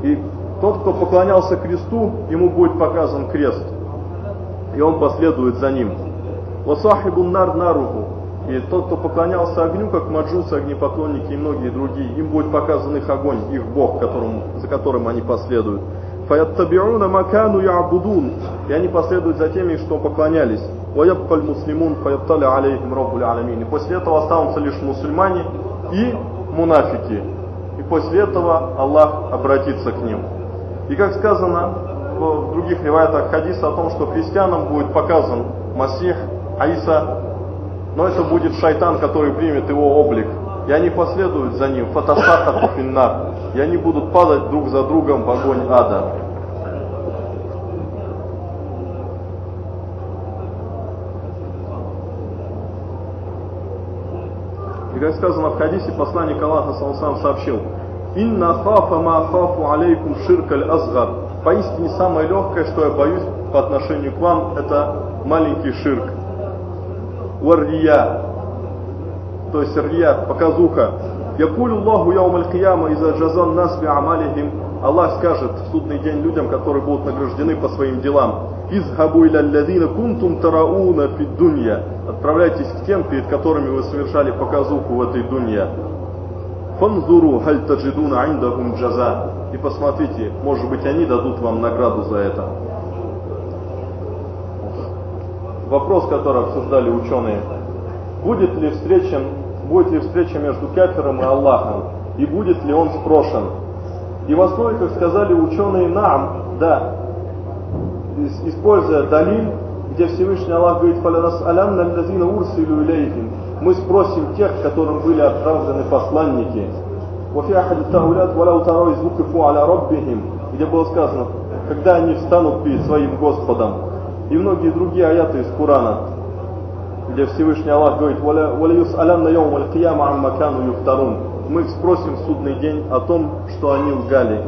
И тот, кто поклонялся кресту, ему будет показан крест. И он последует за ним. Васахибу нар наруху. И тот, кто поклонялся огню, как маджусы, огнепоклонники и многие другие, им будет показан их огонь, их Бог, которым, за которым они последуют. Фаяттабиуна макану ябудун. И они последуют за теми, что поклонялись. Ваябкаль муслимун фаяттали алейхим раббуль аламин. И после этого останутся лишь мусульмане и мунафики. И после этого Аллах обратится к ним. И как сказано в других реваятах хадиса о том, что христианам будет показан Масих, Аиса, но это будет шайтан, который примет его облик. И они последуют за ним, фатасаха финнар. И они будут падать друг за другом в огонь ада. И как сказано в хадисе, посланник Аллаха сам сообщил, «Инна хафа ма хафу алейкум ширкаль азгар». Поистине самое легкое, что я боюсь по отношению к вам, это маленький ширк. Варрия, то есть рия, показуха. Якулю Аллаху яум аль-кияма иза джазан нас би амалихим. Аллах скажет в судный день людям, которые будут награждены по своим делам. Изхабу иля алладина кунтум тарауна фид дунья. Отправляйтесь к тем, перед которыми вы совершали показуху в этой дунья. Фанзуру халь таджидуна индахум джаза. И посмотрите, может быть они дадут вам награду за это. Вопрос, который обсуждали ученые. Будет ли встреча, будет ли встреча между кафиром и Аллахом? И будет ли он спрошен? И в основе, как сказали ученые, нам, да, используя Далиль, где Всевышний Аллах говорит, «Фалянас-алям наллазина урсилю илейхим». Мы спросим тех, которым были отправлены посланники. «وفي أحد التأويلات ولو ترى إذ وقفوا على ربهم», где было сказано, когда они встанут перед своим Господом. И многие другие аяты из Курана, где Всевышний Аллах говорит, «وليسألن يوم القيامة عما كانوا يفترون». Мы их спросим в судный день о том, что они лгали.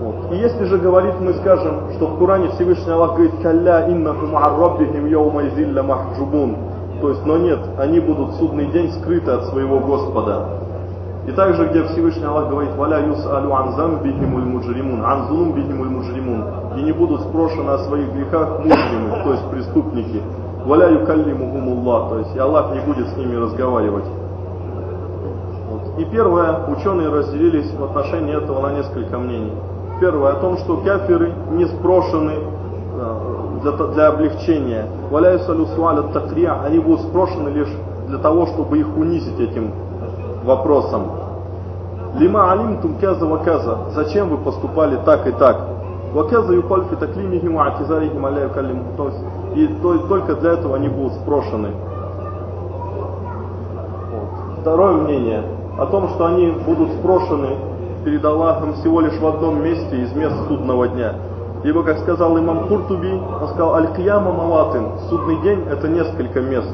Вот. И если же говорить, мы скажем, что в Коране Всевышний Аллах говорит, «كلا إنهم عن ربهم يومئذ لمحجوبون». То есть, но нет, они будут в судный день скрыты от своего Господа. И также, где Всевышний Аллах говорит, «Валя юс алю ан замбихимуль муджримун, ан зунумбихимуль муджримун», и не будут спрошены о своих грехах муджримы, то есть преступники. «Валя юкаллимухумуллах», то есть и Аллах не будет с ними разговаривать. И первое, ученые разделились в отношении этого на несколько мнений. Первое, о том, что кафиры не спрошены для, для облегчения. Валяю салю суаля такрия, они будут спрошены лишь для того, чтобы их унизить этим вопросом. Лима алимтум каза ваказа, зачем вы поступали так и так? Ваказа юкаль фи таклимихим атизарихим аля юкаллим. И только для этого они будут спрошены. Второе мнение о том, что они будут спрошены перед Аллахом всего лишь в одном месте из мест судного дня. Ибо, как сказал имам Куртуби, он сказал, «Аль-Кияма Малатин» – судный день – это несколько мест.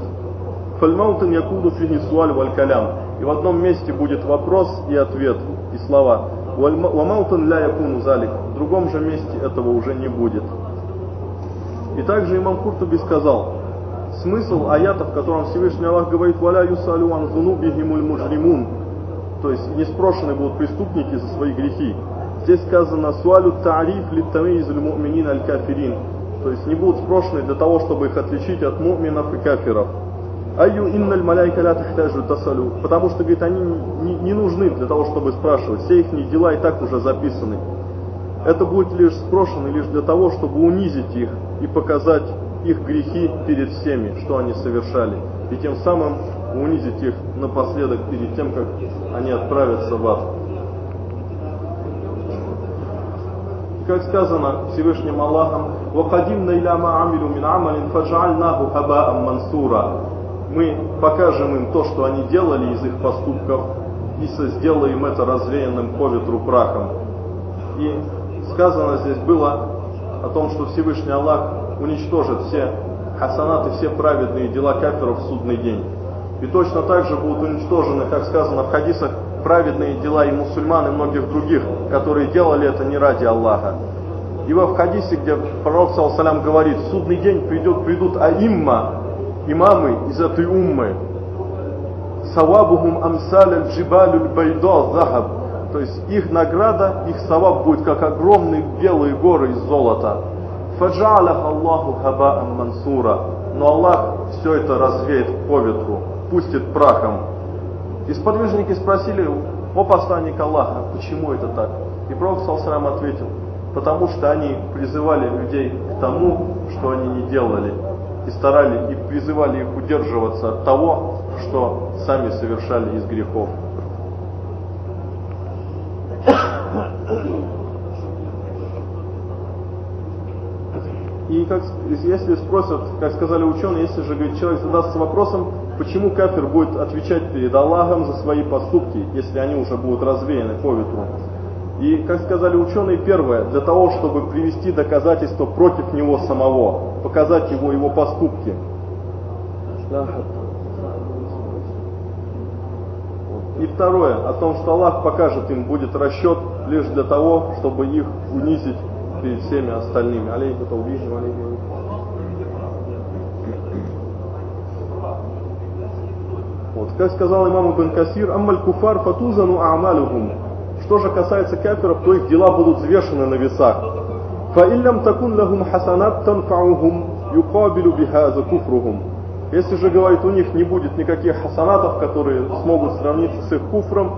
«Фальмаутин якуду фини суаль валь калям» – и в одном месте будет вопрос и ответ, и слова. «Вамаутин ля якуну залик» – в другом же месте этого уже не будет. И также имам Куртуби сказал, смысл аята, в котором Всевышний Аллах говорит «Валя юсалю ан зунубихимуль мужримун», то есть не спрошены будут преступники за свои грехи. Здесь сказано «Суалю тариф литтамиз муминин аль кафирин». То есть не будут спрошены для того, чтобы их отличить от муминов и кафиров. Айю инналь маляйка ля тахтажу тасалю. Потому что, говорит, они не, не нужны для того, чтобы спрашивать. Все их дела и так уже записаны. Это будет лишь спрошено лишь для того, чтобы унизить их и показать их грехи перед всеми, что они совершали. И тем самым унизить их напоследок перед тем, как они отправятся в ад. как сказано Всевышним Аллахом, وَقَدِمْنَا إِلَى مَا عَمِلُوا مِنْ عَمَلٍ فَجْعَلْنَاهُ هَبَاءً مَنْسُورًا Мы покажем им то, что они делали из их поступков, и сделаем это развеянным по ветру прахом. И сказано здесь было о том, что Всевышний Аллах уничтожит все хасанаты, все праведные дела кафиров в судный день. И точно так же будут уничтожены, как сказано в хадисах, праведные дела и мусульман, и многих других, которые делали это не ради Аллаха. Ибо в хадисе, где пророк, салям, говорит, в судный день придет, придут аимма, имамы из этой уммы, савабухум амсаль джибалюль байдо захаб. То есть их награда, их саваб будет как огромные белые горы из золота. Фаджалах Аллаху хабаам мансура. Но Аллах все это развеет по ветру, пустит прахом. И сподвижники спросили, о посланник Аллаха, почему это так? И Пророк Салсалам ответил, потому что они призывали людей к тому, что они не делали, и старали, и призывали их удерживаться от того, что сами совершали из грехов. И как, если спросят, как сказали ученые, если же говорит, человек задастся вопросом, почему кафир будет отвечать перед Аллахом за свои поступки, если они уже будут развеяны по ветру. И, как сказали ученые, первое, для того, чтобы привести доказательства против него самого, показать его его поступки. И второе, о том, что Аллах покажет им, будет расчет лишь для того, чтобы их унизить перед всеми остальными. Алейхи таубихим, алейхи Вот, как сказал имам Ибн Касир, «Аммаль куфар фатузану а'малюхум». Что же касается кафиров, то их дела будут взвешены на весах. «Фаиллям такун лагум хасанат танфаухум юкабилю бихаза куфругум. Если же, говорит, у них не будет никаких хасанатов, которые смогут сравниться с их куфром,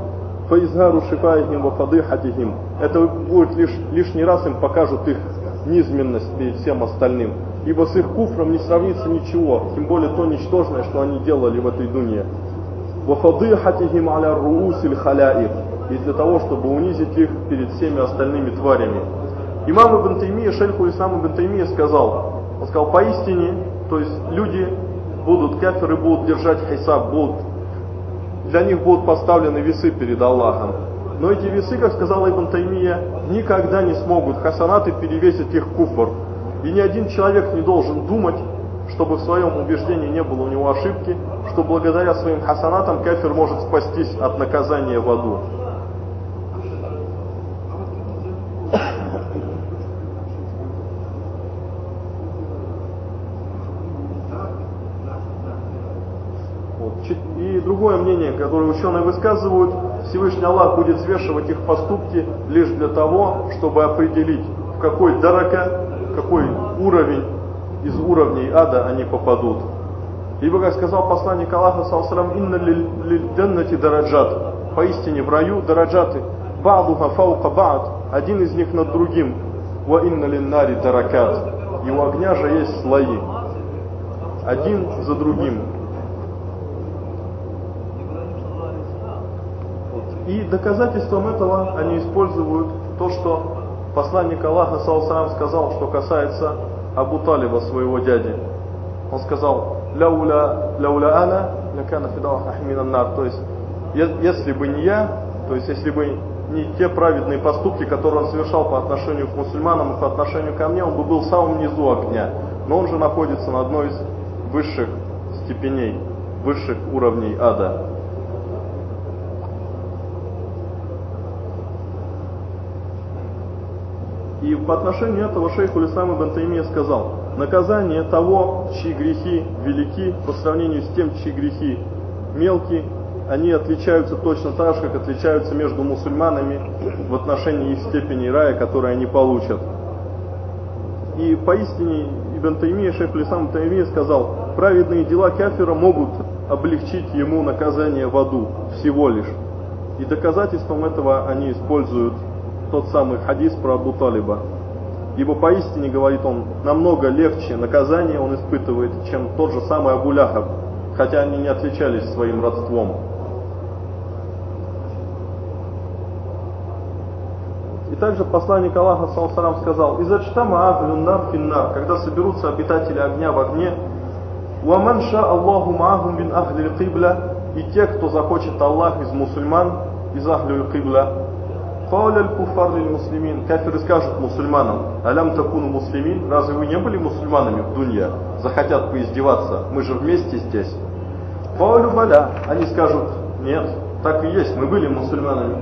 «Фаизгару шифаихим ва фадыхатихим». Это будет лишь, лишний раз им покажут их низменность перед всем остальным. Ибо с их куфром не сравнится ничего, тем более то ничтожное, что они делали в этой дуне. وَفَضِيحَتِهِمْ عَلَى الرُّؤُوسِ الْخَلَائِقِ И для того, чтобы унизить их перед всеми остальными тварями. Имам Ибн Таймия, шейху Ислам Ибн Таймия сказал, он сказал, поистине, то есть люди будут, кафиры будут держать хисаб, будут, для них будут поставлены весы перед Аллахом. Но эти весы, как сказал Ибн Таймия, никогда не смогут хасанаты перевесить их куфр. И ни один человек не должен думать, чтобы в своем убеждении не было у него ошибки, что благодаря своим хасанатам кафир может спастись от наказания в аду. И другое мнение, которое ученые высказывают, Всевышний Аллах будет взвешивать их поступки лишь для того, чтобы определить, в какой дарака, какой уровень из уровней ада они попадут. Ибо, как сказал посланник Аллаха, салсалам, «Инна лиль дараджат». Поистине в раю дараджаты. Ба'духа фаука ба'д. Один из них над другим. Ва инна линнари даракат. И у огня же есть слои. Один за другим. И доказательством этого они используют то, что посланник Аллаха Салсалам сказал, что касается Абу Талиба, своего дяди. Он сказал, ляуля, ляуля ана, лякана фидалах нар. То есть, если бы не я, то есть, если бы не те праведные поступки, которые он совершал по отношению к мусульманам и по отношению ко мне, он бы был в самом низу огня. Но он же находится на одной из высших степеней, высших уровней ада. И по отношению этого шейх Улисам Ибн Таймия сказал, наказание того, чьи грехи велики по сравнению с тем, чьи грехи мелкие, они отличаются точно так же, как отличаются между мусульманами в отношении их степени рая, которые они получат. И поистине Ибн Таймия, шейх Улисам Ибн Таймия сказал, праведные дела кафира могут облегчить ему наказание в аду всего лишь. И доказательством этого они используют тот самый хадис про Абу Талиба. Ибо поистине, говорит он, намного легче наказание он испытывает, чем тот же самый Абу Ляхаб, хотя они не отличались своим родством. И также посланник Аллаха Салсалам сказал, «Изачтама ахлюннар финнар», когда соберутся обитатели огня в огне, «Уаман ша Аллаху маахум бин ахли кибля», и те, кто захочет Аллах из мусульман, из ахли кибля, Кауляль куфар муслимин. Кафиры скажут мусульманам, алям такуну муслимин, разве вы не были мусульманами в дунья? Захотят поиздеваться, мы же вместе здесь. Каулю баля. Они скажут, нет, так и есть, мы были мусульманами.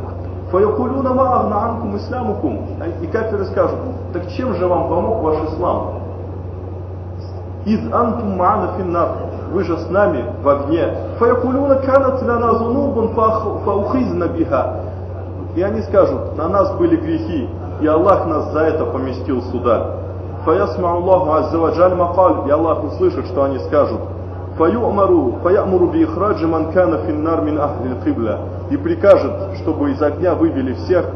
Фаякулюна маагна анкум ислямукум. И кафиры скажут, так чем же вам помог ваш ислам? Из антум маана финнар. Вы же с нами в огне. Фаякулюна канат ляна зунубун фаухизна биха. И они скажут, на нас были грехи, и Аллах нас за это поместил сюда. Фаясма Аллаху аззаваджаль макаль, и Аллах услышит, что они скажут. Фаю Фаюмару, фаямуру би ихраджи манкана финнар мин ахлил кибля. И прикажет, чтобы из огня вывели всех,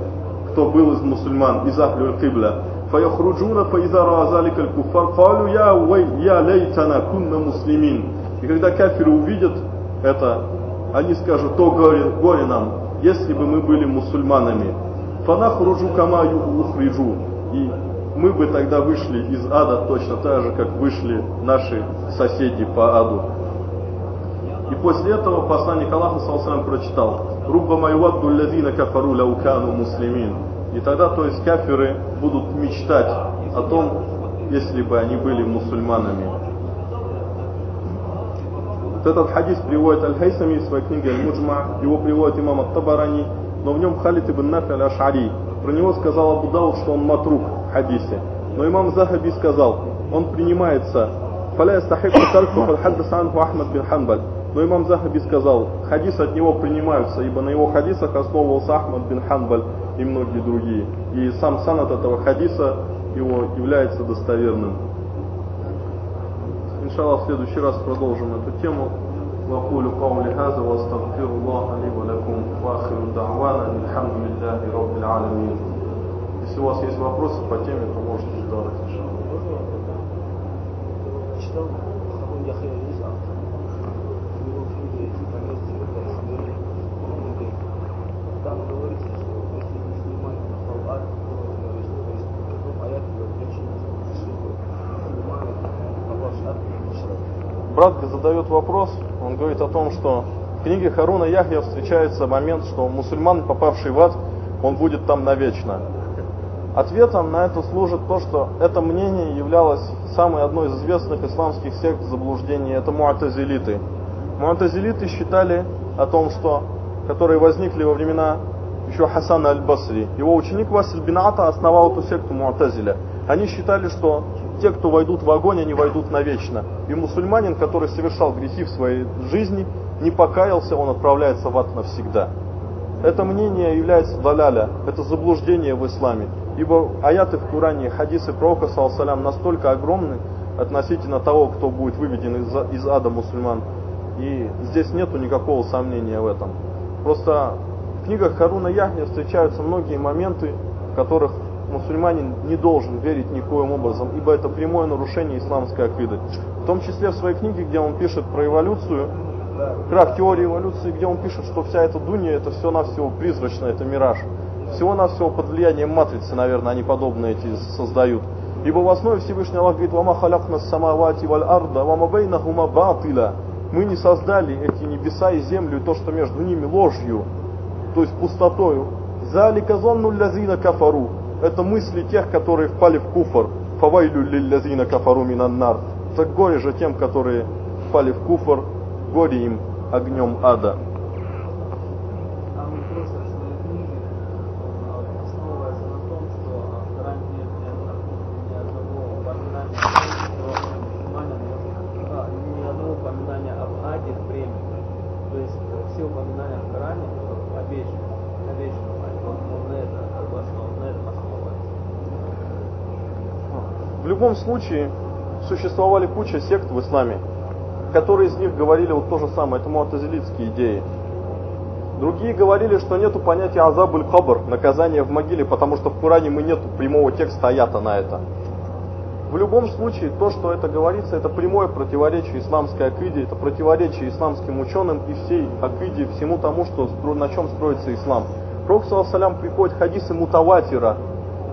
кто был из мусульман, из ахлил кибля. Фаяхруджуна фаизара азаликаль куфар, фалю я уэй я лейтана кунна муслимин. И когда кафиры увидят это, они скажут, то горе, горе нам, если бы мы были мусульманами фанахруджу кама ухриджу и мы бы тогда вышли из ада точно так же, как вышли наши соседи по аду. И после этого посланник Аллаха Салсалам прочитал «Рубба майвадду лядина кафару ляукану муслимин». И тогда, то есть, кафиры будут мечтать о том, если бы они были мусульманами. Вот этот хадис приводит Аль-Хайсами в своей книге Аль-Муджма, его приводит имам Ат-Табарани, но в нем Халид ибн Нафи Аль-Аш'ари. Про него сказал Абу Дауд, что он матрук в хадисе. Но имам Захаби сказал, он принимается «Фаля ястахиб тарку хаддас анху бин Ханбаль». Но имам Захаби сказал, хадис от него принимаются, ибо на его хадисах основывался Ахмад бин Ханбаль и многие другие. И сам сан от этого хадиса его является достоверным. Иншаллах, в следующий раз продолжим эту тему. وأقول قولي هذا وأستغفر الله لي ولكم وآخر دعوانا الحمد لله رب العالمين. Если у вас есть вопросы по теме, то можете задавать, иншаллах. Читал задает вопрос, он говорит о том, что в книге Харуна Яхья встречается момент, что мусульман, попавший в ад, он будет там навечно. Ответом на это служит то, что это мнение являлось самой одной из известных исламских сект заблуждений, это муатазилиты. Муатазилиты считали о том, что, которые возникли во времена еще Хасана аль-Басри. Его ученик Василь бин Ата основал эту секту Муатазиля. Они считали, что те, кто войдут в огонь, они войдут навечно. И мусульманин, который совершал грехи в своей жизни, не покаялся, он отправляется в ад навсегда. Это мнение является даляля, это заблуждение в исламе. Ибо аяты в Коране, хадисы пророка, салям, настолько огромны относительно того, кто будет выведен из, из ада мусульман. И здесь нету никакого сомнения в этом. Просто в книгах Харуна Яхня встречаются многие моменты, в которых мусульманин не должен верить никоим образом, ибо это прямое нарушение исламской акиды. В том числе в своей книге, где он пишет про эволюцию, крах теории эволюции, где он пишет, что вся эта дунья это все-навсего призрачно, это мираж. Всего-навсего под влиянием матрицы, наверное, они подобные эти создают. Ибо в основе Всевышний Аллах говорит, «Вама халякна самавати валь арда, вама бейнахума батила». Мы не создали эти небеса и землю, и то, что между ними ложью, то есть пустотою. «Залика зонну лязина кафару». Это мысли тех, которые впали в куфр. «Фавайлю лиллязина кафару минаннар». Так горе же тем, которые впали в куфр, горе им огнем ада. Там просто в своей книге он основывается на том, что в Коране нет ни одного- ни одного упоминания, что мусульманин может- а, ни одного упоминания об аде в времени. То есть э, все упоминания в Коране о вечном, о вечном аде. Он, он на это как бы основ- на этом основывается. В любом случае, существовали куча сект в исламе, которые из них говорили вот то же самое, это муатазилитские идеи. Другие говорили, что нету понятия азабуль кабр, наказание в могиле, потому что в Коране мы нету прямого текста аята на это. В любом случае, то, что это говорится, это прямое противоречие исламской акиде, это противоречие исламским ученым и всей акиде, всему тому, что, на чем строится ислам. Пророк, салям, приходит хадисы мутаватира,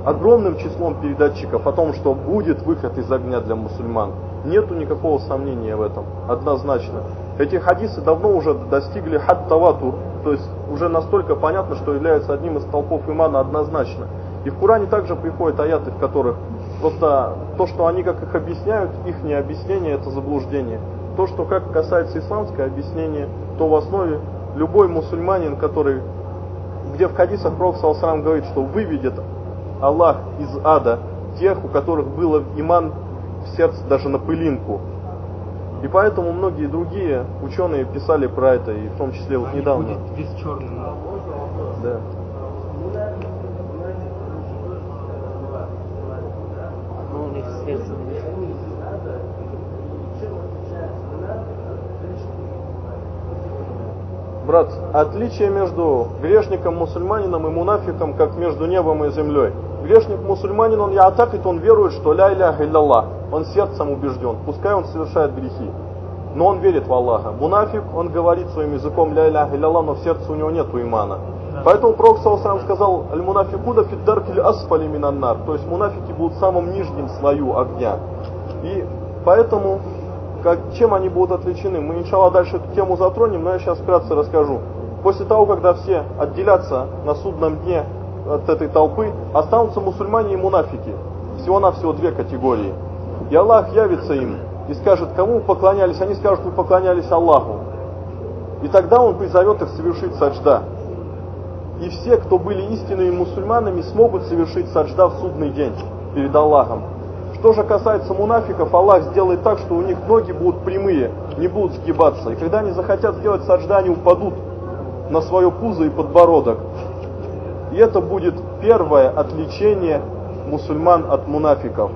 огромным числом передатчиков о том, что будет выход из огня для мусульман. Нету никакого сомнения в этом, однозначно. Эти хадисы давно уже достигли хад таватур, то есть уже настолько понятно, что являются одним из толпов имана однозначно. И в Коране также приходят аяты, в которых просто то, что они как их объясняют, их не объяснение это заблуждение. То, что как касается исламское объяснение, то в основе любой мусульманин, который, где в хадисах Пророк Салсалам говорит, что выведет Аллах из ада тех, у которых было иман в сердце даже на пылинку. И поэтому многие другие ученые писали про это, и в том числе вот Они недавно. будет весь черный. Да. Брат, отличие между грешником-мусульманином и мунафиком, как между небом и землей. Грешник-мусульманин, он ятакит, он верует, что ля иляха илlallah. Он сердцем убежден, пускай он совершает грехи. Но он верит в Аллаха. Мунафик, он говорит своим языком ля иляха илlallah, но в сердце у него нет имана. Поэтому Пророк Саусам сказал, аль мунафикуда фиддаркиль асфали минаннар. То есть мунафики будут в самом нижнем слою огня. И поэтому как, чем они будут отличены. Мы, иншалла, дальше эту тему затронем, но я сейчас вкратце расскажу. После того, когда все отделятся на судном дне от этой толпы, останутся мусульмане и мунафики. Всего-навсего две категории. И Аллах явится им и скажет, кому поклонялись, они скажут, вы поклонялись Аллаху. И тогда Он призовет их совершить саджда. И все, кто были истинными мусульманами, смогут совершить саджда в судный день перед Аллахом. Что же касается мунафиков, Аллах сделает так, что у них ноги будут прямые, не будут сгибаться. И когда они захотят сделать саджда, они упадут на свое пузо и подбородок. И это будет первое отличение мусульман от мунафиков.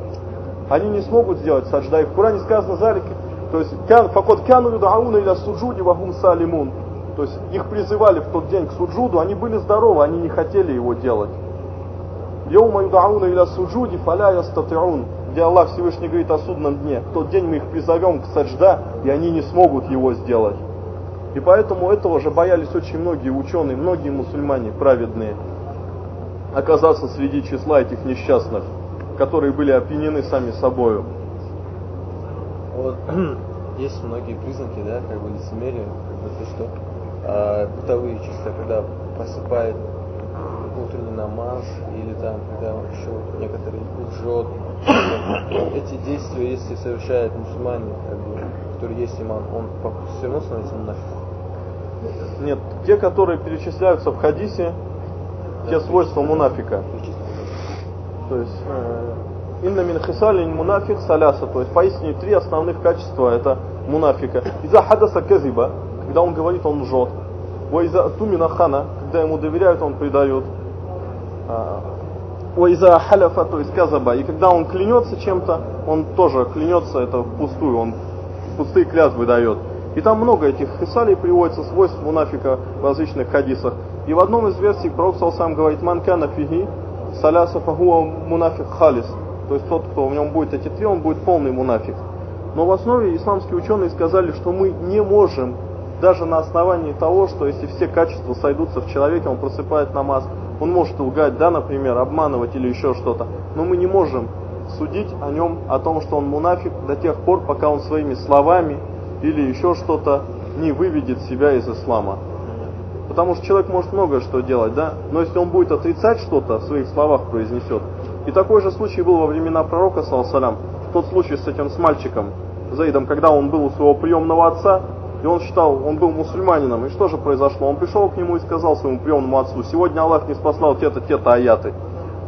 Они не смогут сделать саджда. И в Коране сказано залик, то есть факот кяну юдауна иля суджуди вахум салимун. То есть их призывали в тот день к суджуду, они были здоровы, они не хотели его делать. Йоума юдауна иля суджуди фаля ястатиун где Аллах Всевышний говорит о судном дне. В тот день мы их призовем к саджда, и они не смогут его сделать. И поэтому этого же боялись очень многие ученые, многие мусульмане праведные, оказаться среди числа этих несчастных, которые были опьянены сами собою. Вот есть многие признаки, да, как бы лицемерия, как бы то, что а, бытовые числа, когда посыпает утренний намаз, или там, когда еще некоторые лжет, эти действия, если совершает мусульманин, как бы, который есть иман, он все равно становится мунафиком? Нет, те, которые перечисляются в хадисе, те свойства мунафика. То есть, инна мин хисалин мунафик саляса, то есть поистине три основных качества это мунафика. Иза хадаса казиба, когда он говорит, он лжет. Ва иза тумина хана, когда ему доверяют, он предает. Уайза халяфа, то есть казаба. И когда он клянется чем-то, он тоже клянется, это впустую, он пустые клятвы дает. И там много этих хисалей приводится, свойств мунафика в различных хадисах. И в одном из версий Пророк сам говорит, манкана фиги, саляса фагуа мунафик халис. То есть тот, кто в нем будет эти три, он будет полный мунафик. Но в основе исламские ученые сказали, что мы не можем, даже на основании того, что если все качества сойдутся в человеке, он просыпает намаз, он может лгать, да, например, обманывать или еще что-то. Но мы не можем судить о нем, о том, что он мунафик до тех пор, пока он своими словами или еще что-то не выведет себя из ислама. Потому что человек может многое что делать, да, но если он будет отрицать что-то, в своих словах произнесет. И такой же случай был во времена пророка, салам, тот случай с этим с мальчиком, Заидом, когда он был у своего приемного отца, и он считал, он был мусульманином. И что же произошло? Он пришел к нему и сказал своему приемному отцу, сегодня Аллах не спаслал те-то, те-то аяты.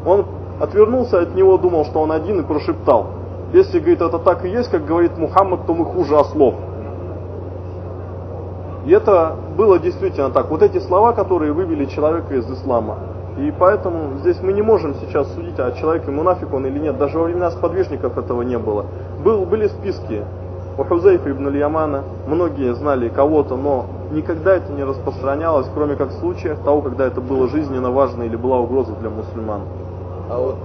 Он отвернулся от него, думал, что он один и прошептал. Если, говорит, это так и есть, как говорит Мухаммад, то мы хуже ослов. И это было действительно так. Вот эти слова, которые вывели человека из ислама. И поэтому здесь мы не можем сейчас судить, а человек мунафик он или нет. Даже во времена сподвижников этого не было. Был, были списки у Хузейфа ибн Ямана, многие знали кого-то, но никогда это не распространялось, кроме как в случаях того, когда это было жизненно важно или была угроза для мусульман. А вот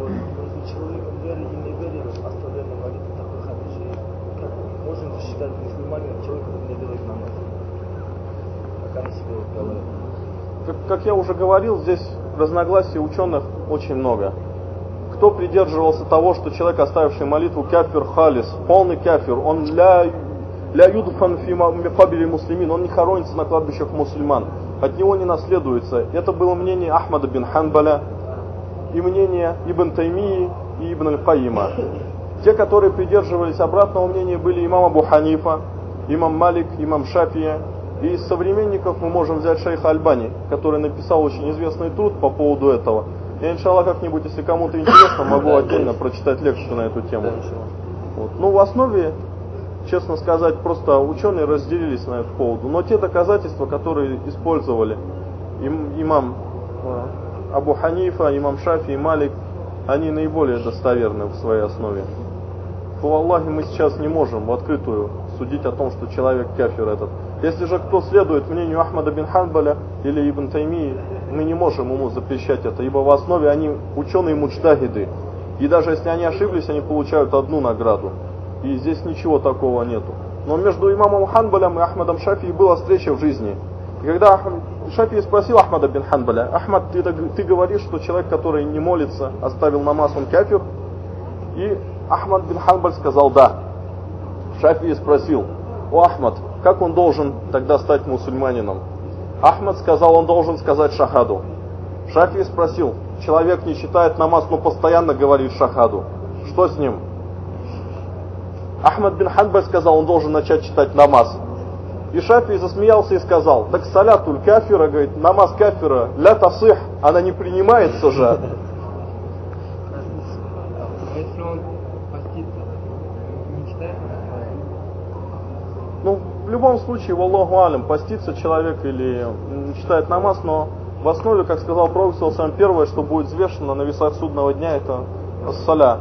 Между человеком веры и неверием постоянно говорит такой хадис. Как можем засчитать мусульманина человека, который не делает намаз? Как они себе говорят? Как, как я уже говорил, здесь разногласий ученых очень много. Кто придерживался того, что человек, оставивший молитву, кафир халис, полный кафир, он ля, ля юдфан фабили муслимин, он не хоронится на кладбищах мусульман, от него не наследуется. Это было мнение Ахмада бин Ханбаля и мнение Ибн Таймии и Ибн Аль-Каима. Те, которые придерживались обратного мнения, были имам Абу Ханифа, имам Малик, имам Шафия. И из современников мы можем взять шейха Альбани, который написал очень известный труд по поводу этого. Я, иншаллах, как-нибудь, если кому-то интересно, могу отдельно прочитать лекцию на эту тему. Вот. Ну, в основе честно сказать, просто ученые разделились на этот поводу. Но те доказательства, которые использовали им, имам э, Абу Ханифа, имам Шафи и Малик, они наиболее достоверны в своей основе. По Аллахе мы сейчас не можем в открытую судить о том, что человек кафир этот. Если же кто следует мнению Ахмада бин Ханбаля или Ибн Таймии, мы не можем ему запрещать это, ибо в основе они ученые муджтагиды. И даже если они ошиблись, они получают одну награду. И здесь ничего такого нету. Но между имамом Ханбалем и Ахмадом Шафи была встреча в жизни. И когда Шафи спросил Ахмада бин Ханбаля, Ахмад, ты, ты говоришь, что человек, который не молится, оставил намаз, он кафир? И Ахмад бин Ханбаль сказал да. Шафи спросил, о Ахмад, как он должен тогда стать мусульманином? Ахмад сказал, он должен сказать шахаду. Шафи спросил, человек не читает намаз, но постоянно говорит шахаду. Что с ним? Ахмад бин Ханбаль сказал, он должен начать читать намаз. И Шафи засмеялся и сказал, так салятуль кафира, говорит, намаз кафира, ля тасых, она не принимается же. А если он постится, не читает? Ну, в любом случае, Аллаху алям, постится человек или читает намаз, но в основе, как сказал Пророк, сам первое, что будет взвешено на весах судного дня, это саля,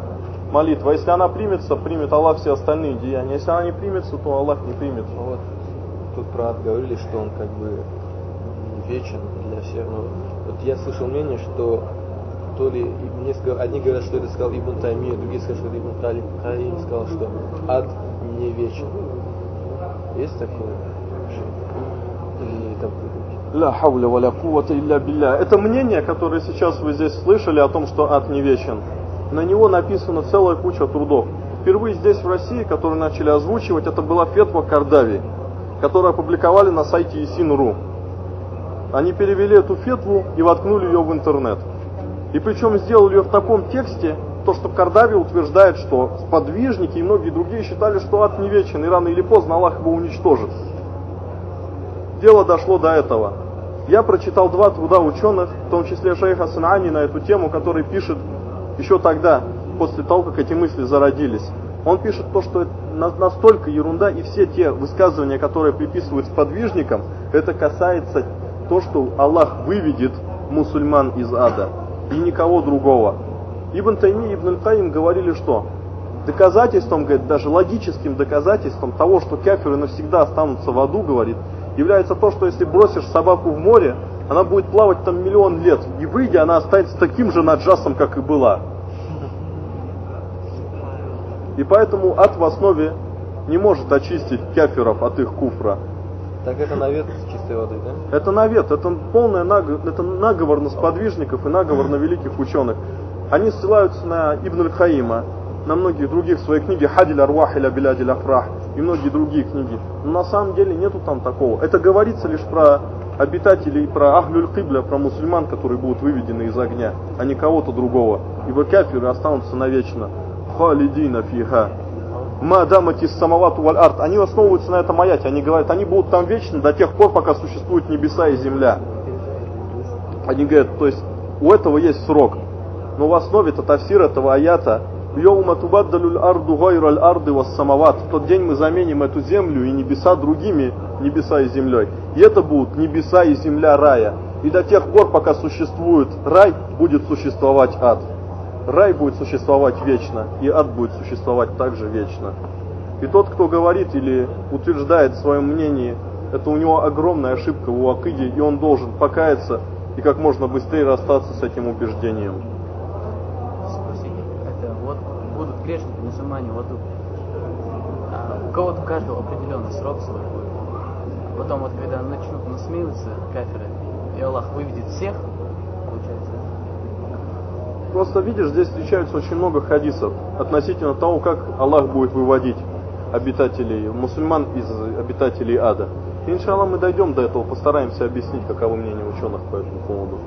молитва. Если она примется, примет Аллах все остальные деяния. Если она не примется, то Аллах не примет. Ну вот тут про говорили, что он как бы вечен для всех. Но вот я слышал мнение, что то ли несколько, одни говорят, что это сказал Ибн Таймия, другие сказали, что это Ибн Калим сказал, что ад не вечен. Есть такое? Ля хауля валя кувата илля билля. Это мнение, которое сейчас вы здесь слышали о том, что ад не вечен. На него написана целая куча трудов. Впервые здесь в России, которые начали озвучивать, это была фетва Кардави, которую опубликовали на сайте Исин.ру. Они перевели эту фетву и воткнули ее в интернет. И причем сделали ее в таком тексте, то, что Кардави утверждает, что сподвижники и многие другие считали, что ад не вечен, и рано или поздно Аллах его уничтожит. Дело дошло до этого. Я прочитал два труда ученых, в том числе шейха Санани на эту тему, который пишет еще тогда, после того, как эти мысли зародились. Он пишет то, что это настолько ерунда, и все те высказывания, которые приписывают сподвижникам, это касается то, что Аллах выведет мусульман из ада, и никого другого. Ибн Тайми и Ибн Каим говорили, что доказательством, говорит, даже логическим доказательством того, что кафиры навсегда останутся в аду, говорит, является то, что если бросишь собаку в море, она будет плавать там миллион лет, и выйдя, она останется таким же наджасом, как и была. И поэтому ад в основе не может очистить кафиров от их куфра. Так это навет с чистой воды, да? Это навет, это полный наговор, это наговор на сподвижников и наговор на великих ученых. Они ссылаются на Ибн Аль-Хаима, на многие других свои книги Хадиль Арвах или Абилядиль Афрах и многие другие книги. Но на самом деле нету там такого. Это говорится лишь про обитателей, про Ахлюль Кибля, про мусульман, которые будут выведены из огня, а не кого-то другого. Ибо кафиры останутся навечно. Халидина фиха. Мадамати самавату валь арт. Они основываются на этом аяте. Они говорят, они будут там вечно до тех пор, пока существуют небеса и земля. Они говорят, то есть у этого есть срок. Но в основе это тафсир этого аята Йоума тубаддалюль арду гайраль арды вас самават. В тот день мы заменим эту землю и небеса другими небеса и землей. И это будут небеса и земля рая. И до тех пор, пока существует рай, будет существовать ад. Рай будет существовать вечно, и ад будет существовать также вечно. И тот, кто говорит или утверждает в своем мнении, это у него огромная ошибка в Уакиде, и он должен покаяться и как можно быстрее расстаться с этим убеждением. Спросите, это вот будут грешники, мусульмане в аду. А у кого-то у каждого определенный срок свой будет. А потом вот когда начнут насмеиваться кафиры, и Аллах выведет всех, получается, Просто видишь, здесь встречаются очень много хадисов относительно того, как Аллах будет выводить обитателей, мусульман из обитателей ада. Иншаллах, мы дойдем до этого, постараемся объяснить, каково мнение ученых по этому поводу.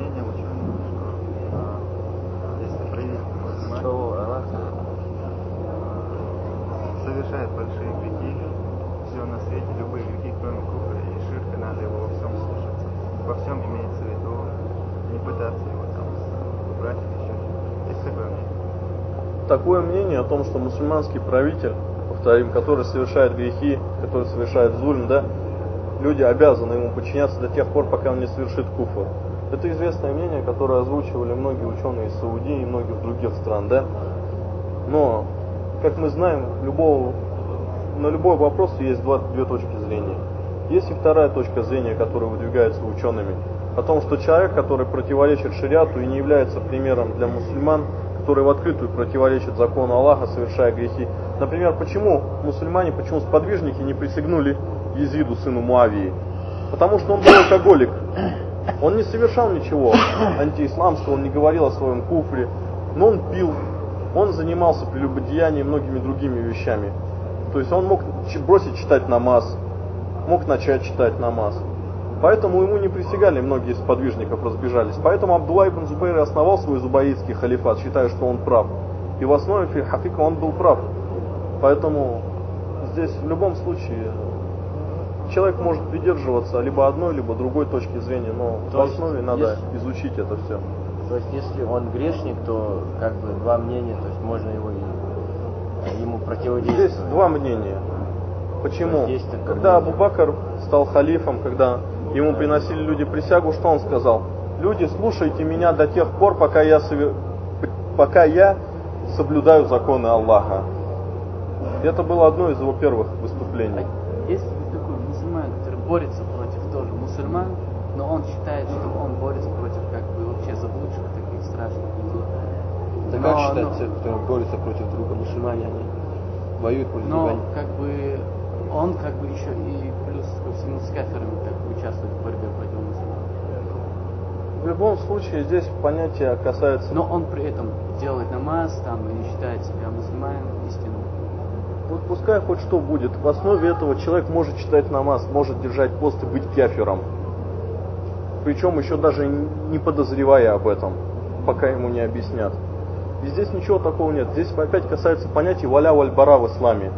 мнение ученых, что а, если правительство мусульман что Аллах совершает большие грехи, все на свете, любые грехи, кроме куфра и ширка, надо его во всем слушаться. Во всем имеется в виду не пытаться его там убрать или еще что-то. Есть такое мнение? такое мнение о том, что мусульманский правитель, повторим, который совершает грехи, который совершает зульм, да, люди обязаны ему подчиняться до тех пор, пока он не совершит куфр. Это известное мнение, которое озвучивали многие ученые из Саудии и многих других стран, да. Но, как мы знаем, любого, на любой вопрос есть два, две точки зрения. Есть и вторая точка зрения, которая выдвигается учеными, о том, что человек, который противоречит шариату и не является примером для мусульман, который в открытую противоречит закону Аллаха, совершая грехи. Например, почему мусульмане, почему сподвижники не присягнули Езиду, сыну Муавии? Потому что он был алкоголик. Он не совершал ничего антиисламского, он не говорил о своем куфре, но он пил, он занимался прелюбодеянием многими другими вещами. То есть он мог бросить читать намаз, мог начать читать намаз. Поэтому ему не присягали, многие из подвижников разбежались. Поэтому Абдулла ибн Зубайр основал свой зубаитский халифат, считая, что он прав. И в основе Хакика он был прав. Поэтому здесь в любом случае человек может придерживаться либо одной, либо другой точки зрения, но То в есть, основе надо если- изучить это все. То есть, если он грешник, то как бы два мнения, то есть можно его и, ему противодействовать. Здесь два мнения. Почему? Есть есть Когда. Абу Бакр стал халифом, когда ему приносили люди присягу, что он сказал? Люди, слушайте меня до тех пор, пока я, пока я соблюдаю законы Аллаха. Это было одно из его первых выступлений. Есть такой мусульманин, который борется против тоже мусульман, но он считает, что он борется против как бы вообще заблудших таких страшных людей. Да Но- как считать, но- те, кто борется против друга, мусульмане, они воюют против Но друга? как бы он как бы еще и плюс ко всему с кафирами как бы участвует в борьбе против мусульман. В любом случае здесь понятие касается... Но он при этом делает намаз там и не считает себя мусульманином истинным. Вот пускай хоть что будет, в основе этого человек может читать намаз, может держать пост и быть кафиром. Причем еще даже не подозревая об этом, пока ему не объяснят. И здесь ничего такого нет. Здесь опять касается понятия валя вальбара в исламе.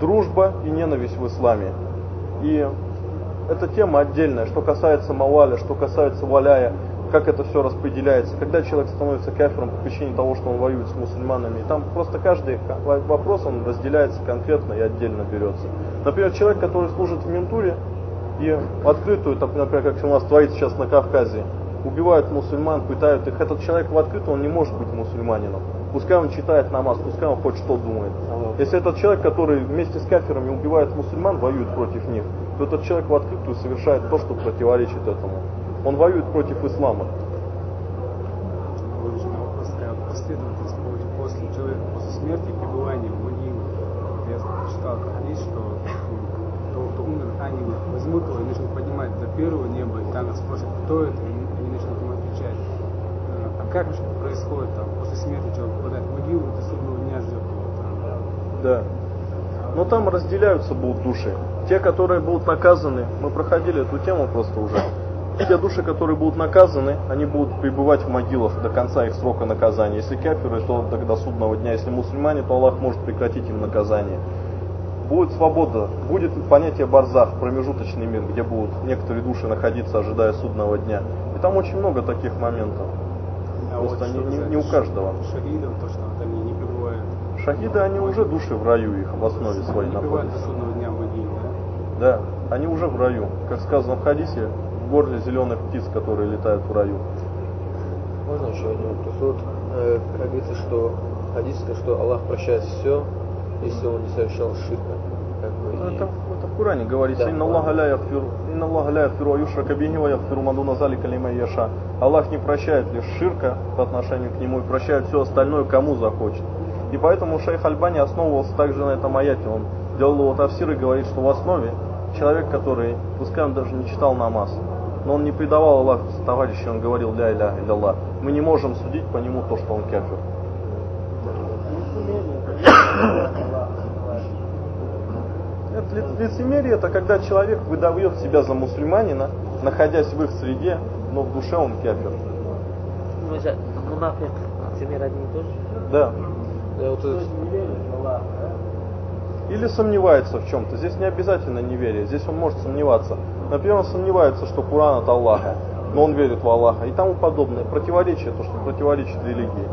Дружба и ненависть в исламе. И эта тема отдельная, что касается маваля, что касается валяя, как это все распределяется, когда человек становится кафиром по причине того, что он воюет с мусульманами. Там просто каждый вопрос он разделяется конкретно и отдельно берется. Например, человек, который служит в ментуре и открытую, например, как у нас творится сейчас на Кавказе, убивают мусульман, пытают их, этот человек в открытую, он не может быть мусульманином. Пускай он читает намаз, пускай он хоть что думает. Если этот человек, который вместе с кафирами убивает мусульман, воюет против них, то этот человек в открытую совершает то, что противоречит этому. Он воюет против ислама. После человека, после смерти пребывания в могиле. Я читал хадис, что то, кто умер, они возьмут его и начнут поднимать до первого неба, и там нас спросят, кто это, и они начнут им отвечать. Э, А как вообще происходит там, после смерти человек попадает в могилу, и до судного дня ждет его там. Да. Но там разделяются будут души. Те, которые будут наказаны, мы проходили эту тему просто уже. Те души, которые будут наказаны, они будут пребывать в могилах до конца их срока наказания. Если кафиры, то до, судного дня. Если мусульмане, то Аллах может прекратить им наказание. Будет свобода, будет понятие барзах, промежуточный мир, где будут некоторые души находиться, ожидая судного дня. И там очень много таких моментов. А Просто что не- не- не у каждого. Шахидов, то, что вот они не пребывают. Шахиды, они уже души в раю их в основе своей находятся. да? Они уже в раю. Как сказано в хадисе, в горле зеленых птиц, которые летают в раю. Можно еще один вопрос? Вот, э, как говорится, что хадис, что Аллах прощает все, если он не совершал ширка. Как бы, и- Это, это в Коране говорится, Да, «Инна Аллаха ля яхфир, инна Аллаха ля яхфиру аюшрака бихи ва яхфиру мадуна залика лиман яша». Аллах не прощает лишь ширка по отношению к нему и прощает все остальное, кому захочет. И поэтому шейх Альбани основывался также на этом аяте. Он делал его тафсир и говорит, что в основе человек, который, пускай он даже не читал намаз, но он не предавал Аллаху товарища, он говорил ля иля Аллах. Мы не можем судить по нему то, что он кафир. Это ли- лицемерие это когда человек выдает себя за мусульманина, находясь в их среде, но в душе он кафир. Ну, за- мунафик, лицемер одни и то же. Да. Вот это- Или сомневается в чем-то. Здесь не обязательно неверие. Здесь он может сомневаться. Например, он сомневается, что Коран от Аллаха, но он верит в Аллаха и тому подобное. Противоречие, то, что противоречит религии.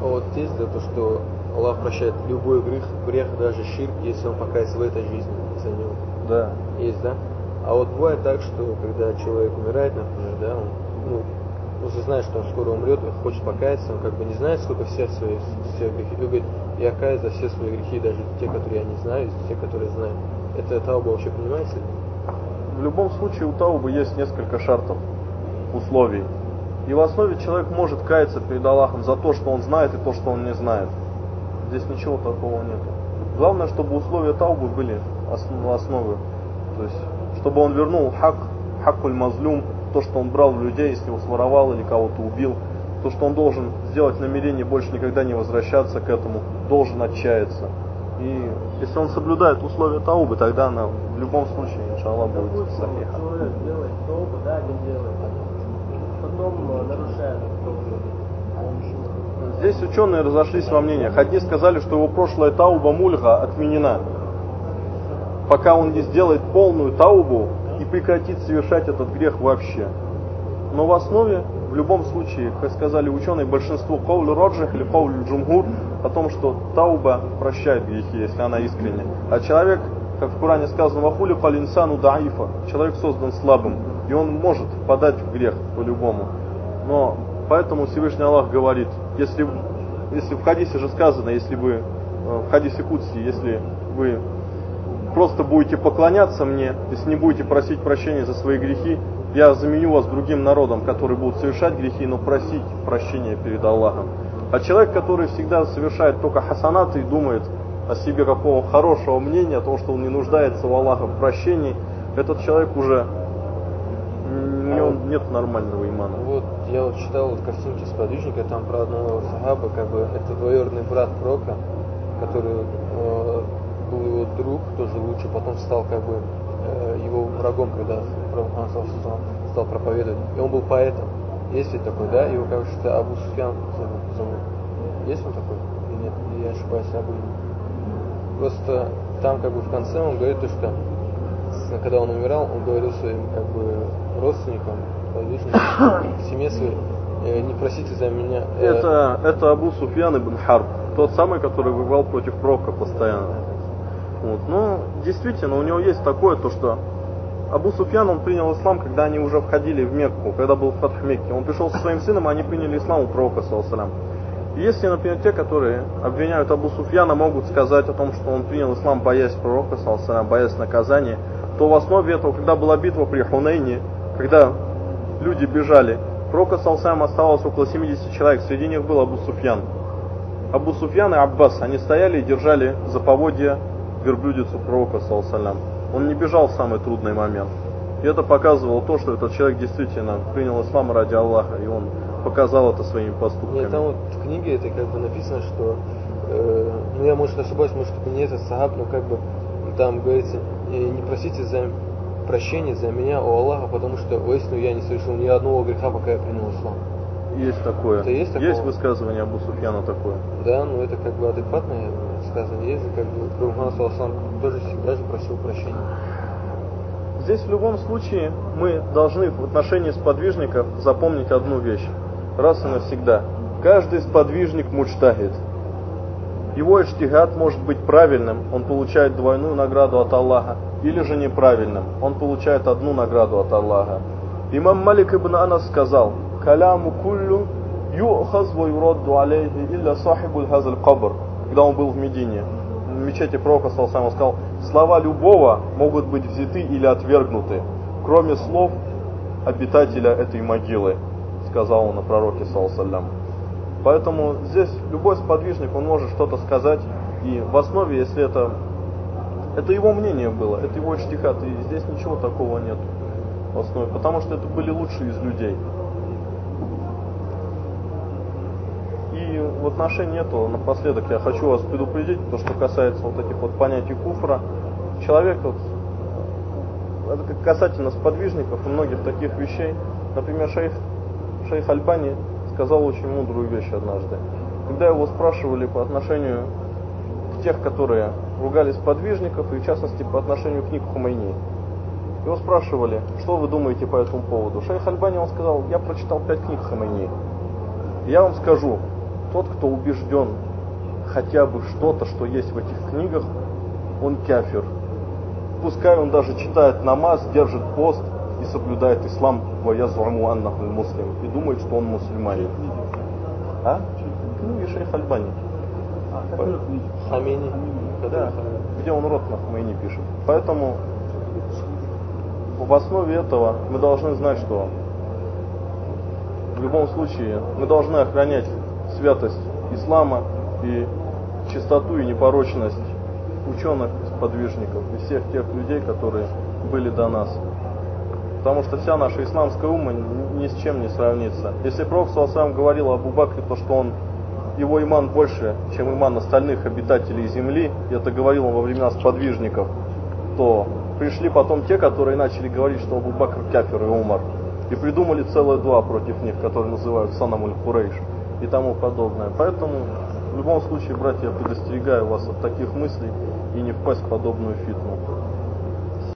Вот есть да, то, что Аллах прощает любой грех, грех даже ширк, если он покается в этой жизни за него. Да. Есть, да? А вот бывает так, что когда человек умирает, например, да, он ну, уже знает, что он скоро умрет, он хочет покаяться, он как бы не знает, сколько всех своих всех грехи. И говорит, я каюсь за все свои грехи, даже те, которые я не знаю, и те, которые знаю. Это тауба вообще понимаете? В любом случае у таубы есть несколько шартов, условий. И в основе человек может каяться перед Аллахом за то, что он знает и то, что он не знает. Здесь ничего такого нет. Главное, чтобы условия таубы были основ- основы. То есть, чтобы он вернул хак, хакуль мазлюм, то, что он брал людей, если его своровал или кого-то убил, то, что он должен сделать намерение больше никогда не возвращаться к этому, должен отчаяться. И если он соблюдает условия таубы, тогда она в любом случае, иншаллах, будет сахиха. человек делает топы, да, не делает. Потом э, нарушает. Здесь ученые разошлись во мнениях. Одни сказали, что его прошлая тауба мульга отменена. Пока он не сделает полную таубу и прекратит совершать этот грех вообще. Но в основе, в любом случае, как сказали ученые, большинство кауль роджих или кауль джумгур о том, что тауба прощает грехи, если она искренне. А человек, как в Коране сказано, вахули палинсану даифа, человек создан слабым, и он может подать в грех по-любому. Но поэтому Всевышний Аллах говорит, если, если в хадисе же сказано, если вы, э, в хадисе Кудси, если вы просто будете поклоняться мне, если не будете просить прощения за свои грехи, я заменю вас другим народом, который будут совершать грехи, но просить прощения перед Аллахом. А человек, который всегда совершает только хасанаты и думает о себе какого хорошего мнения, о том, что он не нуждается у Аллаха в прощении, этот человек уже м, у него нет нормального имана. Вот я вот читал вот картинки сподвижника, там про одного сахаба, как бы это двоюродный брат пророка, который был его друг, тоже лучше, потом стал как бы э, его врагом, когда пророк вассалям стал проповедовать. И он был поэтом. Есть ли такой, да? Его, кажется, Абу Суфьян зовут. Есть он такой? Или нет? Или я ошибаюсь, Абу? Просто там как бы в конце он говорит то, что когда он умирал, он говорил своим как бы родственникам, подвижникам, семье своей, э, не просите за меня. э, Это, это Абу Суфьян ибн Харб, тот самый, который воевал против пророка постоянно. Вот. Но действительно, у него есть такое, то что Абу Суфьян, он принял ислам, когда они уже входили в Мекку, когда был Фатх Мекки. Он пришел со своим сыном, а они приняли ислам у пророка, И Если, например, те, которые обвиняют Абу Суфьяна, могут сказать о том, что он принял ислам, боясь пророка, саллаллаху боясь наказания, то в основе этого, когда была битва при Хунейне, когда люди бежали, пророка, саллаллаху осталось около 70 человек, среди них был Абу Суфьян. Абу Суфьян и Аббас, они стояли и держали за поводья верблюдицу пророка, саллаллаху Он не бежал в самый трудный момент. И это показывало то, что этот человек действительно принял ислам ради Аллаха, и он показал это своими поступками. Нет, там вот в книге это как бы написано, что, э, ну я может ошибаюсь, может это не этот сахаб, но как бы там говорится, «Э, не просите за прощения за меня у Аллаха, потому что воистину я не совершил ни одного греха, пока я принял ислам. Есть такое. Это есть такое? высказывание Абу Суфьяна такое. Да, ну это как бы адекватное сказано. Есть как бы алейхи вассалям тоже всегда же просил прощения. Здесь в любом случае мы должны в отношении сподвижников запомнить одну вещь. Раз и навсегда. Каждый сподвижник мучтагид. Его иштигат может быть правильным, он получает двойную награду от Аллаха, или же неправильным, он получает одну награду от Аллаха. Имам Малик ибн Анас сказал, «Каляму куллю ю'хаз ва юрадду алейхи илля сахибуль хазаль кабр», когда он был в Медине. В мечети пророка он сказал, слова любого могут быть взяты или отвергнуты, кроме слов обитателя этой могилы, сказал он о пророке саллаллаху Поэтому здесь любой сподвижник, он может что-то сказать, и в основе, если это, это его мнение было, это его штихат, и здесь ничего такого нет в основе, потому что это были лучшие из людей. И в отношении этого, напоследок, я хочу вас предупредить, то, что касается вот этих вот понятий куфра. Человек, вот, это как касательно сподвижников и многих таких вещей. Например, шейх, шейх Альбани сказал очень мудрую вещь однажды. Когда его спрашивали по отношению к тех, которые ругали сподвижников, и в частности по отношению к Нику Хумайни. Его спрашивали, что вы думаете по этому поводу. Шейх Альбани он сказал, я прочитал пять книг Хумайни. Я вам скажу, тот, кто убежден хотя бы что-то, что есть в этих книгах, он кафир. Пускай он даже читает намаз, держит пост и соблюдает ислам во язуму аннаху муслим и думает, что он мусульманин. А? Книги шейх Альбани. Хамини. Да, где он рот на Хмейни пишет. Поэтому в основе этого мы должны знать, что в любом случае мы должны охранять святость ислама и чистоту и непорочность ученых, подвижников и всех тех людей, которые были до нас. Потому что вся наша исламская ума ни с чем не сравнится. Если Пророк сам говорил об Бакре, то что он его иман больше, чем иман остальных обитателей земли, и это говорил он во времена сподвижников, то пришли потом те, которые начали говорить, что Абу Бакр кафир и Умар, и придумали целое два против них, которые называют Санамуль Курейш и тому подобное. Поэтому в любом случае, братья, я предостерегаю вас от таких мыслей и не впасть в подобную фитну.